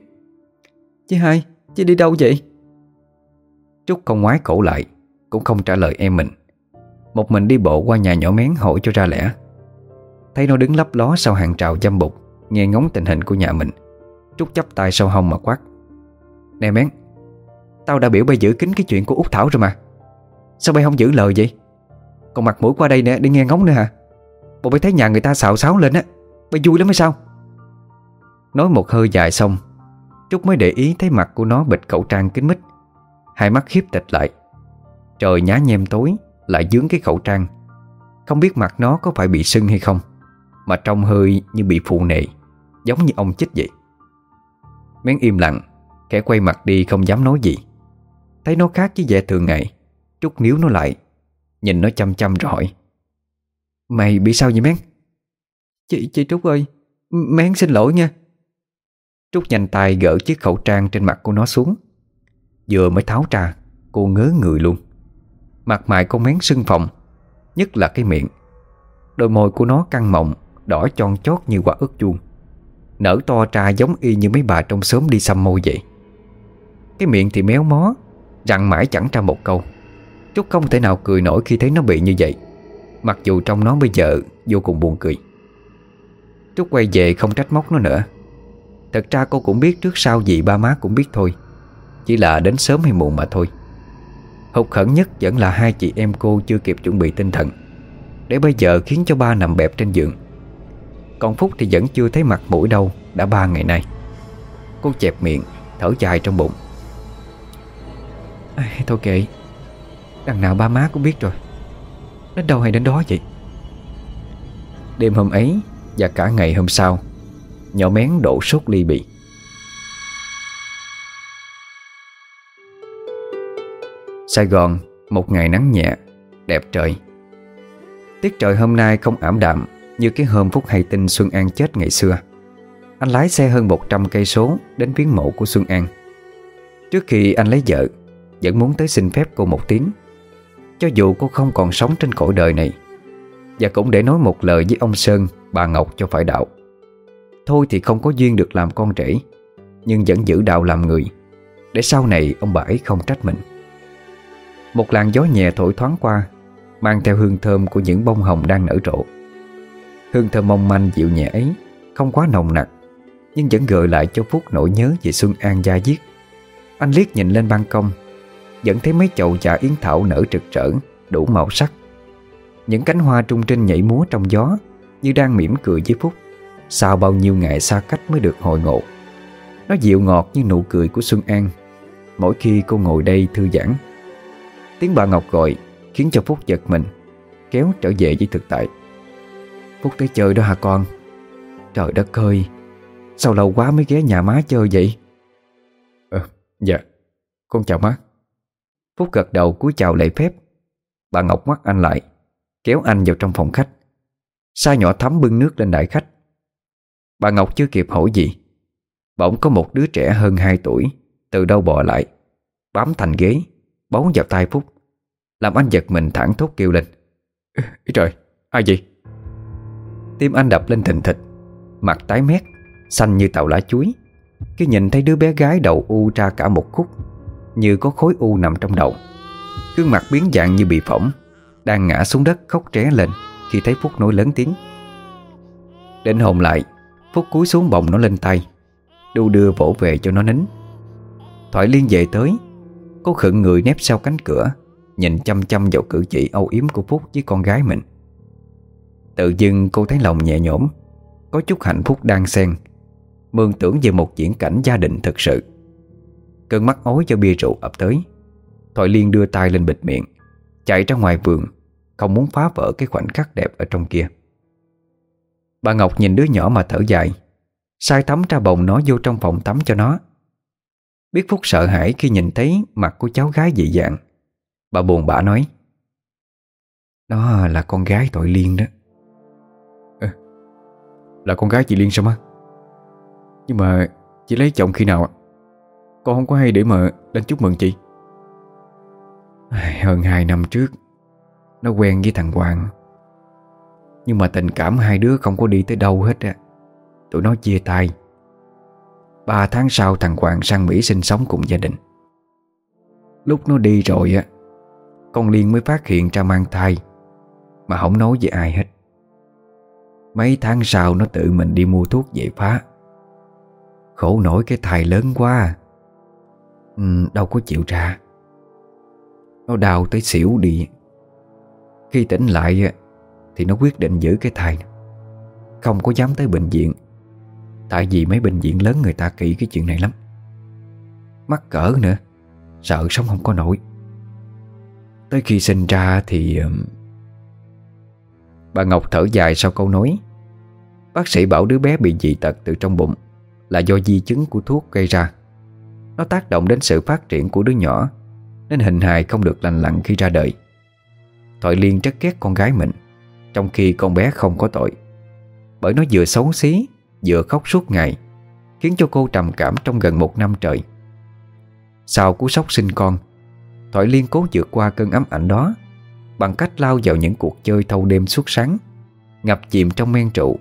Chị hai Chị đi đâu vậy? Trúc không ngoái cổ lại Cũng không trả lời em mình. Một mình đi bộ qua nhà nhỏ mén hỏi cho ra lẽ Thấy nó đứng lấp ló sau hàng trào dâm bục Nghe ngóng tình hình của nhà mình. Trúc chấp tay sau hông mà quát. Nè mén, Tao đã biểu bay giữ kín cái chuyện của Út Thảo rồi mà. Sao bay không giữ lời vậy? Còn mặt mũi qua đây nè, đi nghe ngóng nữa hả? Bộ bay thấy nhà người ta xạo xáo lên á, Bay vui lắm hay sao? Nói một hơi dài xong, Trúc mới để ý thấy mặt của nó bịt khẩu trang kín mít. Hai mắt khiếp tịch lại. Trời nhá nhem tối, Lại dướng cái khẩu trang. Không biết mặt nó có phải bị sưng hay không. Mà trông hơi như bị phụ nệ Giống như ông chích vậy. Mén im lặng Kẻ quay mặt đi không dám nói gì. Thấy nó khác với vẻ thường ngày Trúc níu nó lại Nhìn nó chăm chăm rồi. Hỏi Mày bị sao vậy Mén? Chị, chị Trúc ơi Mén xin lỗi nha. Trúc nhanh tay gỡ chiếc khẩu trang trên mặt của nó xuống. Vừa mới tháo ra Cô ngớ người luôn. Mặt mày con mén sưng phồng Nhất là cái miệng. Đôi môi của nó căng mọng Đỏ tròn chót như quả ớt chuông. Nở to ra giống y như mấy bà trong xóm đi xăm môi vậy. Cái miệng thì méo mó Rặn mãi chẳng ra một câu. Trúc không thể nào cười nổi khi thấy nó bị như vậy. Mặc dù trong nó bây giờ Vô cùng buồn cười. Trúc quay về không trách móc nó nữa. Thật ra cô cũng biết trước sau gì ba má cũng biết thôi. Chỉ là đến sớm hay muộn mà thôi. Hụt khẩn nhất vẫn là hai chị em cô chưa kịp chuẩn bị tinh thần. Để bây giờ khiến cho ba nằm bẹp trên giường. Còn Phúc thì vẫn chưa thấy mặt mũi đâu Đã ba ngày nay. Cô chẹp miệng Thở dài trong bụng. À, Thôi kệ. Đằng nào ba má cũng biết rồi. Đến đâu hay đến đó vậy? Đêm hôm ấy Và cả ngày hôm sau Nhỏ mén đổ sốt ly bị Sài Gòn Một ngày nắng nhẹ Đẹp trời. Tiết trời hôm nay không ảm đạm như cái hôm Phúc hay tin Xuân An chết ngày xưa. Anh lái xe hơn 100 cây số Đến viếng mộ của Xuân An. Trước khi anh lấy vợ, Vẫn muốn tới xin phép cô một tiếng. Cho dù cô không còn sống trên cõi đời này, Và cũng để nói một lời với ông Sơn, Bà Ngọc cho phải đạo. Thôi thì không có duyên được làm con rể, Nhưng vẫn giữ đạo làm người, Để sau này ông bà ấy không trách mình. Một làn gió nhẹ thổi thoáng qua, Mang theo hương thơm của những bông hồng đang nở rộ. Hương thơm mong manh dịu nhẹ ấy, Không quá nồng nặc, Nhưng vẫn gợi lại cho Phúc nỗi nhớ về Xuân An gia diết. Anh liếc nhìn lên ban công, Vẫn thấy mấy chậu trà yến thảo nở trực trở Đủ màu sắc. Những cánh hoa trung trinh nhảy múa trong gió, Như đang mỉm cười với Phúc. Sau bao nhiêu ngày xa cách mới được hồi ngộ. Nó dịu ngọt như nụ cười của Xuân An. Mỗi khi cô ngồi đây thư giãn, Tiếng bà Ngọc gọi Khiến cho Phúc giật mình, Kéo trở về với thực tại. Phúc tới chơi đó hả con? Trời đất ơi Sao lâu quá mới ghé nhà má chơi vậy? À, dạ Con chào má. Phúc gật đầu cúi chào lễ phép. Bà Ngọc ngoắt anh lại Kéo anh vào trong phòng khách. Sa nhỏ thắm bưng nước lên đại khách. Bà Ngọc chưa kịp hỏi gì Bỗng có một đứa trẻ hơn 2 tuổi Từ đâu bò lại Bám thành ghế Bấu vào tay Phúc Làm anh giật mình thẳng thốt kêu lên. Ý trời, ai vậy? Tim anh đập lên thình thịch, Mặt tái mét, Xanh như tàu lá chuối. Khi nhìn thấy đứa bé gái đầu u ra cả một khúc, Như có khối u nằm trong đầu. Gương mặt biến dạng như bị phỏng, Đang ngã xuống đất khóc tré lên Khi thấy Phúc nói lớn tiếng. Đến hồn lại, Phúc cúi xuống bồng nó lên tay, Đu đưa vỗ về cho nó nín. Thoại liên về tới, Cô khựng người nép sau cánh cửa, Nhìn chăm chăm vào cử chỉ âu yếm của Phúc với con gái mình. Tự dưng cô thấy lòng nhẹ nhõm, Có chút hạnh phúc đang xen, Mường tưởng về một diễn cảnh gia đình thực sự. Cơn mắt ối cho bia rượu ập tới, Thoại Liên đưa tay lên bịt miệng, Chạy ra ngoài vườn, Không muốn phá vỡ cái khoảnh khắc đẹp ở trong kia. Bà Ngọc nhìn đứa nhỏ mà thở dài Sai tắm ra bồng nó vô trong phòng tắm cho nó. Biết Phúc sợ hãi khi nhìn thấy mặt của cháu gái dị dạng, Bà buồn bã nói, Nó là con gái tội Liên đó. Là con gái chị Liên sao má? Nhưng mà chị lấy chồng khi nào ạ? Con không có hay để mà đến chúc mừng chị. Hơn hai năm trước, Nó quen với thằng Hoàng nhưng mà tình cảm hai đứa không có đi tới đâu hết á. Tụi nó chia tay. Ba tháng sau, thằng Hoàng sang Mỹ sinh sống cùng gia đình. Lúc nó đi rồi á, Con Liên mới phát hiện ra mang thai, Mà không nói với ai hết. Mấy tháng sau nó tự mình đi mua thuốc về phá. Khổ nổi cái thai lớn quá. Ừ, Đâu có chịu ra. Nó đau tới xỉu đi. Khi tỉnh lại Thì nó quyết định giữ cái thai. Không có dám tới bệnh viện. Tại vì mấy bệnh viện lớn người ta kỹ cái chuyện này lắm. Mắc cỡ nữa Sợ sống không có nổi. Tới khi sinh ra thì Bà Ngọc thở dài sau câu nói Bác sĩ bảo đứa bé bị dị tật từ trong bụng Là do di chứng của thuốc gây ra. Nó tác động đến sự phát triển của đứa nhỏ, Nên hình hài không được lành lặn khi ra đời. Thoại Liên rất ghét con gái mình, Trong khi con bé không có tội. Bởi nó vừa xấu xí, Vừa khóc suốt ngày, Khiến cho cô trầm cảm trong gần một năm trời. Sau cú sốc sinh con Thoại Liên cố vượt qua cơn ám ảnh đó Bằng cách lao vào những cuộc chơi thâu đêm suốt sáng, Ngập chìm trong men rượu.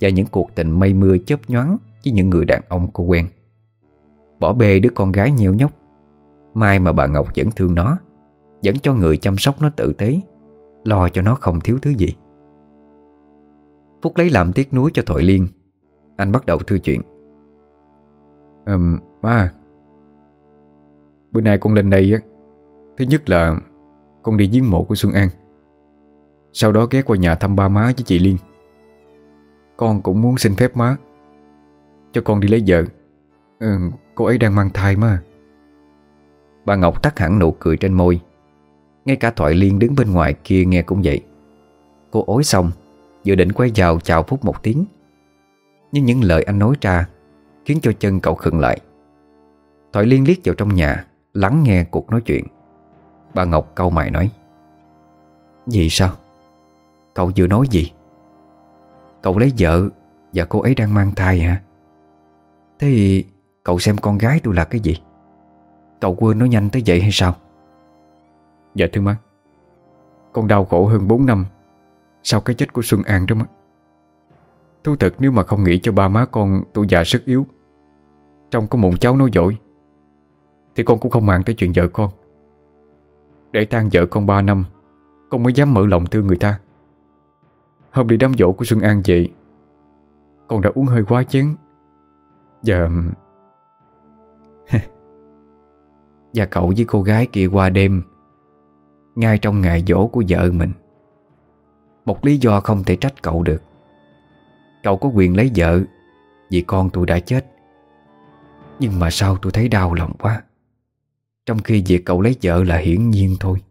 Và những cuộc tình mây mưa chớp nhoáng Với những người đàn ông cô quen. Bỏ bê đứa con gái nhiều nhóc. Mai mà bà Ngọc vẫn thương nó Vẫn cho người chăm sóc nó tử tế Lo cho nó không thiếu thứ gì. Phúc lấy làm tiếc nuối cho Thoại Liên. Anh bắt đầu thư chuyện. Um, Ba. Bữa nay con lên đây á Thứ nhất là Con đi giếng mộ của Xuân An. Sau đó ghé qua nhà thăm ba má với chị Liên. Con cũng muốn xin phép má. Cho con đi lấy vợ. Ừ, Cô ấy đang mang thai mà. Bà Ngọc tắt hẳn nụ cười trên môi. Ngay cả Thoại Liên đứng bên ngoài kia nghe cũng vậy. Cô ối xong Dự định quay vào chào Phúc một tiếng. Nhưng những lời anh nói ra Khiến cho chân cậu khựng lại. Thoại Liên liếc vào trong nhà Lắng nghe cuộc nói chuyện. Bà Ngọc câu mày nói Gì sao? Cậu vừa nói gì? Cậu lấy vợ Và cô ấy đang mang thai hả? Thế thì cậu xem con gái tôi là cái gì? Cậu quên nó nhanh tới vậy hay sao? Dạ thưa má. Con đau khổ hơn 4 năm Sau cái chết của Xuân An đó má. Thú thật nếu mà không nghĩ cho ba má con tôi già sức yếu Trong có mụn cháu nói dỗi, Thì con cũng không màng tới chuyện vợ con. Để tan vợ con 3 năm, Con mới dám mở lòng thương người ta. Hôm đi đám dỗ của Xuân An vậy Con đã uống hơi quá chén. Giờ Và cậu với cô gái kia qua đêm, Ngay trong ngày dỗ của vợ mình. Một lý do không thể trách cậu được. Cậu có quyền lấy vợ Vì con tôi đã chết. Nhưng mà sao tôi thấy đau lòng quá, Trong khi việc cậu lấy vợ là hiển nhiên thôi.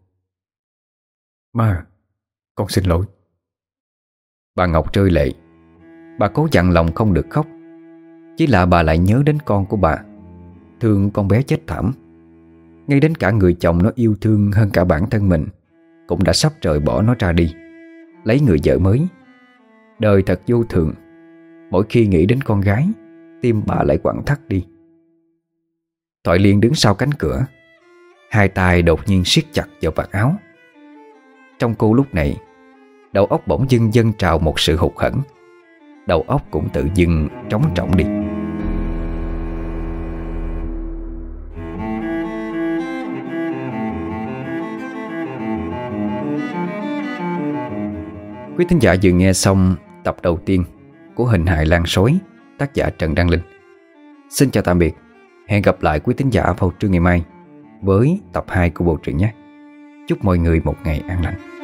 Ma, Con xin lỗi. Bà Ngọc rơi lệ. Bà cố dặn lòng không được khóc. Chỉ là bà lại nhớ đến con của bà. Thương con bé chết thảm. Ngay đến cả người chồng nó yêu thương hơn cả bản thân mình, Cũng đã sắp trời bỏ nó ra đi. Lấy người vợ mới. Đời thật vô thường. Mỗi khi nghĩ đến con gái, Tim bà lại quặn thắt đi. Thoại Liên đứng sau cánh cửa. Hai tay đột nhiên siết chặt vào vạt áo. Trong cô lúc này Đầu óc bỗng dưng dâng trào một sự hụt hẫng Đầu óc cũng tự dưng trống trọng đi Quý thính giả vừa nghe xong tập đầu tiên của Hình hài Lan Sói tác giả Trần Đăng Linh. Xin chào tạm biệt, hẹn gặp lại quý thính giả vào trưa ngày mai với tập 2 của bộ truyện nhé. Chúc mọi người một ngày an lành.